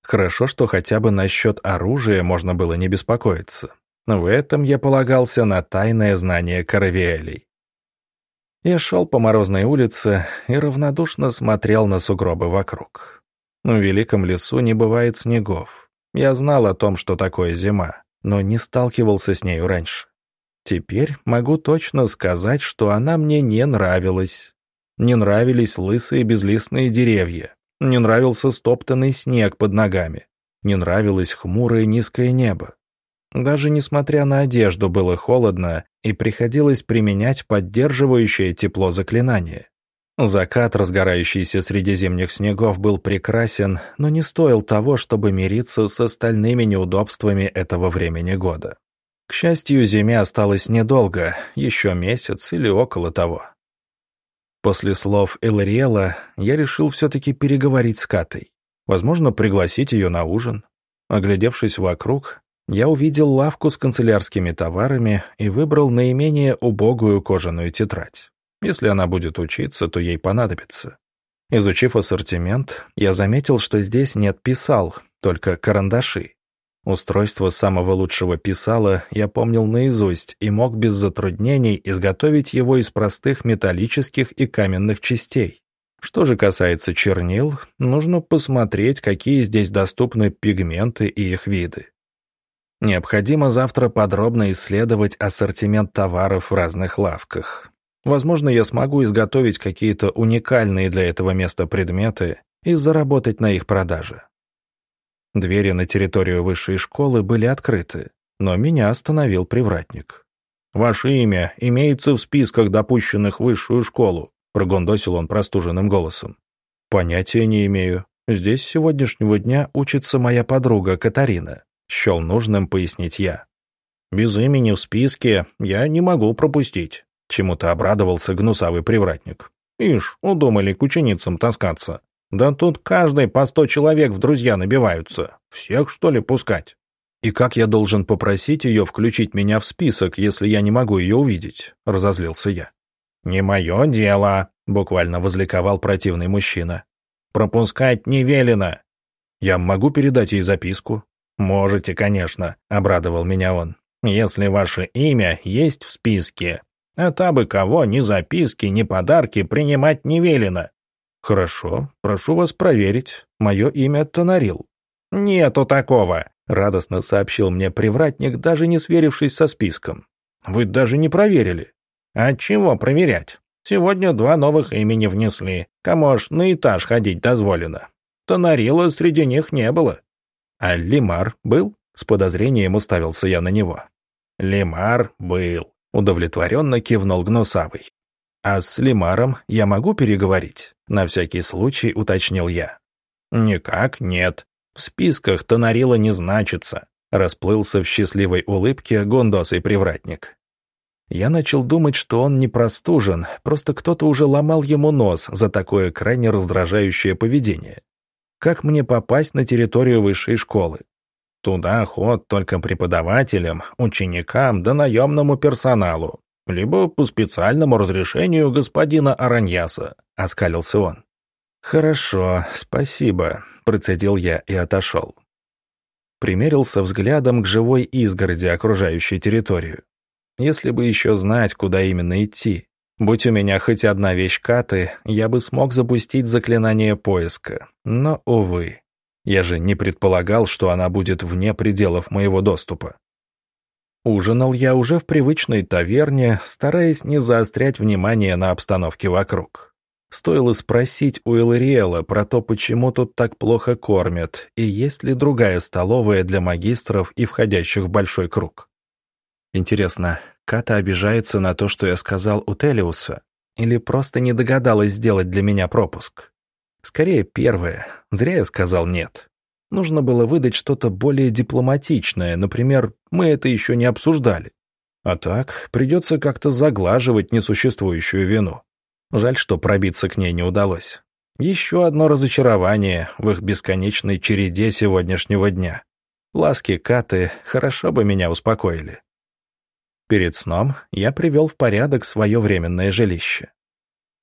Хорошо, что хотя бы насчет оружия можно было не беспокоиться. В этом я полагался на тайное знание каравиэлей. Я шел по морозной улице и равнодушно смотрел на сугробы вокруг. В великом лесу не бывает снегов. Я знал о том, что такое зима, но не сталкивался с нею раньше. Теперь могу точно сказать, что она мне не нравилась. Не нравились лысые безлистные деревья, не нравился стоптанный снег под ногами, не нравилось хмурое низкое небо. Даже несмотря на одежду было холодно, и приходилось применять поддерживающее тепло заклинание. Закат, разгорающийся среди зимних снегов, был прекрасен, но не стоил того, чтобы мириться с остальными неудобствами этого времени года. К счастью, зиме осталось недолго, еще месяц или около того. После слов Элариэла я решил все-таки переговорить с Катой. Возможно, пригласить ее на ужин. Оглядевшись вокруг, я увидел лавку с канцелярскими товарами и выбрал наименее убогую кожаную тетрадь. Если она будет учиться, то ей понадобится. Изучив ассортимент, я заметил, что здесь нет писал, только карандаши. Устройство самого лучшего писала я помнил наизусть и мог без затруднений изготовить его из простых металлических и каменных частей. Что же касается чернил, нужно посмотреть, какие здесь доступны пигменты и их виды. Необходимо завтра подробно исследовать ассортимент товаров в разных лавках. Возможно, я смогу изготовить какие-то уникальные для этого места предметы и заработать на их продаже. Двери на территорию высшей школы были открыты, но меня остановил привратник. «Ваше имя имеется в списках допущенных в высшую школу», прогондосил он простуженным голосом. «Понятия не имею. Здесь с сегодняшнего дня учится моя подруга Катарина счел нужным пояснить я. «Без имени в списке я не могу пропустить», — чему-то обрадовался гнусавый привратник. «Ишь, удумали к ученицам таскаться. Да тут каждый по сто человек в друзья набиваются. Всех, что ли, пускать?» «И как я должен попросить ее включить меня в список, если я не могу ее увидеть?» — разозлился я. «Не мое дело», — буквально возликовал противный мужчина. «Пропускать не велено». «Я могу передать ей записку?» «Можете, конечно», — обрадовал меня он. «Если ваше имя есть в списке, а табы кого ни записки, ни подарки принимать не велено». «Хорошо, прошу вас проверить. Мое имя Тонарил». «Нету такого», — радостно сообщил мне привратник, даже не сверившись со списком. «Вы даже не проверили». «А чего проверять? Сегодня два новых имени внесли. Кому ж на этаж ходить дозволено. Тонарила среди них не было. А Лимар был? С подозрением уставился я на него. Лимар был. Удовлетворенно кивнул Гнусавый. «А с Лимаром я могу переговорить?» На всякий случай уточнил я. «Никак нет. В списках Тонарила не значится», расплылся в счастливой улыбке гондосый привратник. Я начал думать, что он не простужен, просто кто-то уже ломал ему нос за такое крайне раздражающее поведение. Как мне попасть на территорию высшей школы? Туда ход только преподавателям, ученикам да наемному персоналу, либо по специальному разрешению господина Араньяса», — оскалился он. «Хорошо, спасибо», — процедил я и отошел. Примерился взглядом к живой изгороди, окружающей территорию. Если бы еще знать, куда именно идти. Будь у меня хоть одна вещь каты, я бы смог запустить заклинание поиска. Но, увы, я же не предполагал, что она будет вне пределов моего доступа. Ужинал я уже в привычной таверне, стараясь не заострять внимание на обстановке вокруг. Стоило спросить у Элариэла про то, почему тут так плохо кормят, и есть ли другая столовая для магистров и входящих в большой круг. Интересно, Ката обижается на то, что я сказал у Телиуса, или просто не догадалась сделать для меня пропуск? Скорее, первое. Зря я сказал «нет». Нужно было выдать что-то более дипломатичное, например, мы это еще не обсуждали. А так, придется как-то заглаживать несуществующую вину. Жаль, что пробиться к ней не удалось. Еще одно разочарование в их бесконечной череде сегодняшнего дня. Ласки Каты хорошо бы меня успокоили. Перед сном я привел в порядок свое временное жилище.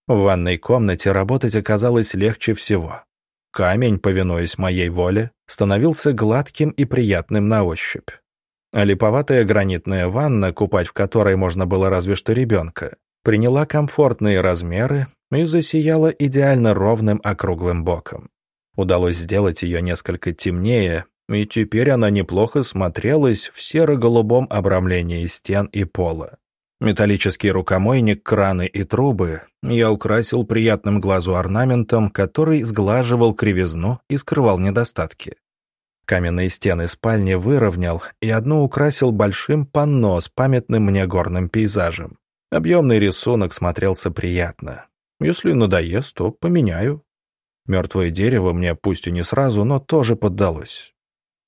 В ванной комнате работать оказалось легче всего. Камень, повинуясь моей воле, становился гладким и приятным на ощупь. А липоватая гранитная ванна, купать в которой можно было разве что ребенка, приняла комфортные размеры и засияла идеально ровным округлым боком. Удалось сделать ее несколько темнее, и теперь она неплохо смотрелась в серо-голубом обрамлении стен и пола. Металлический рукомойник, краны и трубы я украсил приятным глазу орнаментом, который сглаживал кривизну и скрывал недостатки. Каменные стены спальни выровнял и одну украсил большим панно с памятным мне горным пейзажем. Объемный рисунок смотрелся приятно. Если надоест, то поменяю. Мертвое дерево мне пусть и не сразу, но тоже поддалось.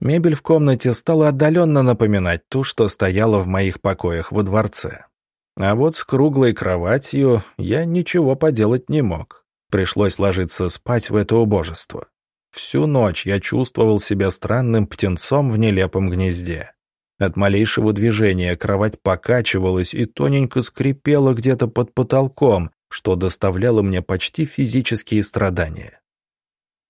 Мебель в комнате стала отдаленно напоминать ту, что стояла в моих покоях во дворце. А вот с круглой кроватью я ничего поделать не мог. Пришлось ложиться спать в это убожество. Всю ночь я чувствовал себя странным птенцом в нелепом гнезде. От малейшего движения кровать покачивалась и тоненько скрипела где-то под потолком, что доставляло мне почти физические страдания.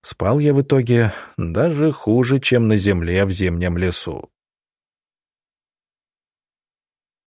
Спал я в итоге даже хуже, чем на земле в зимнем лесу.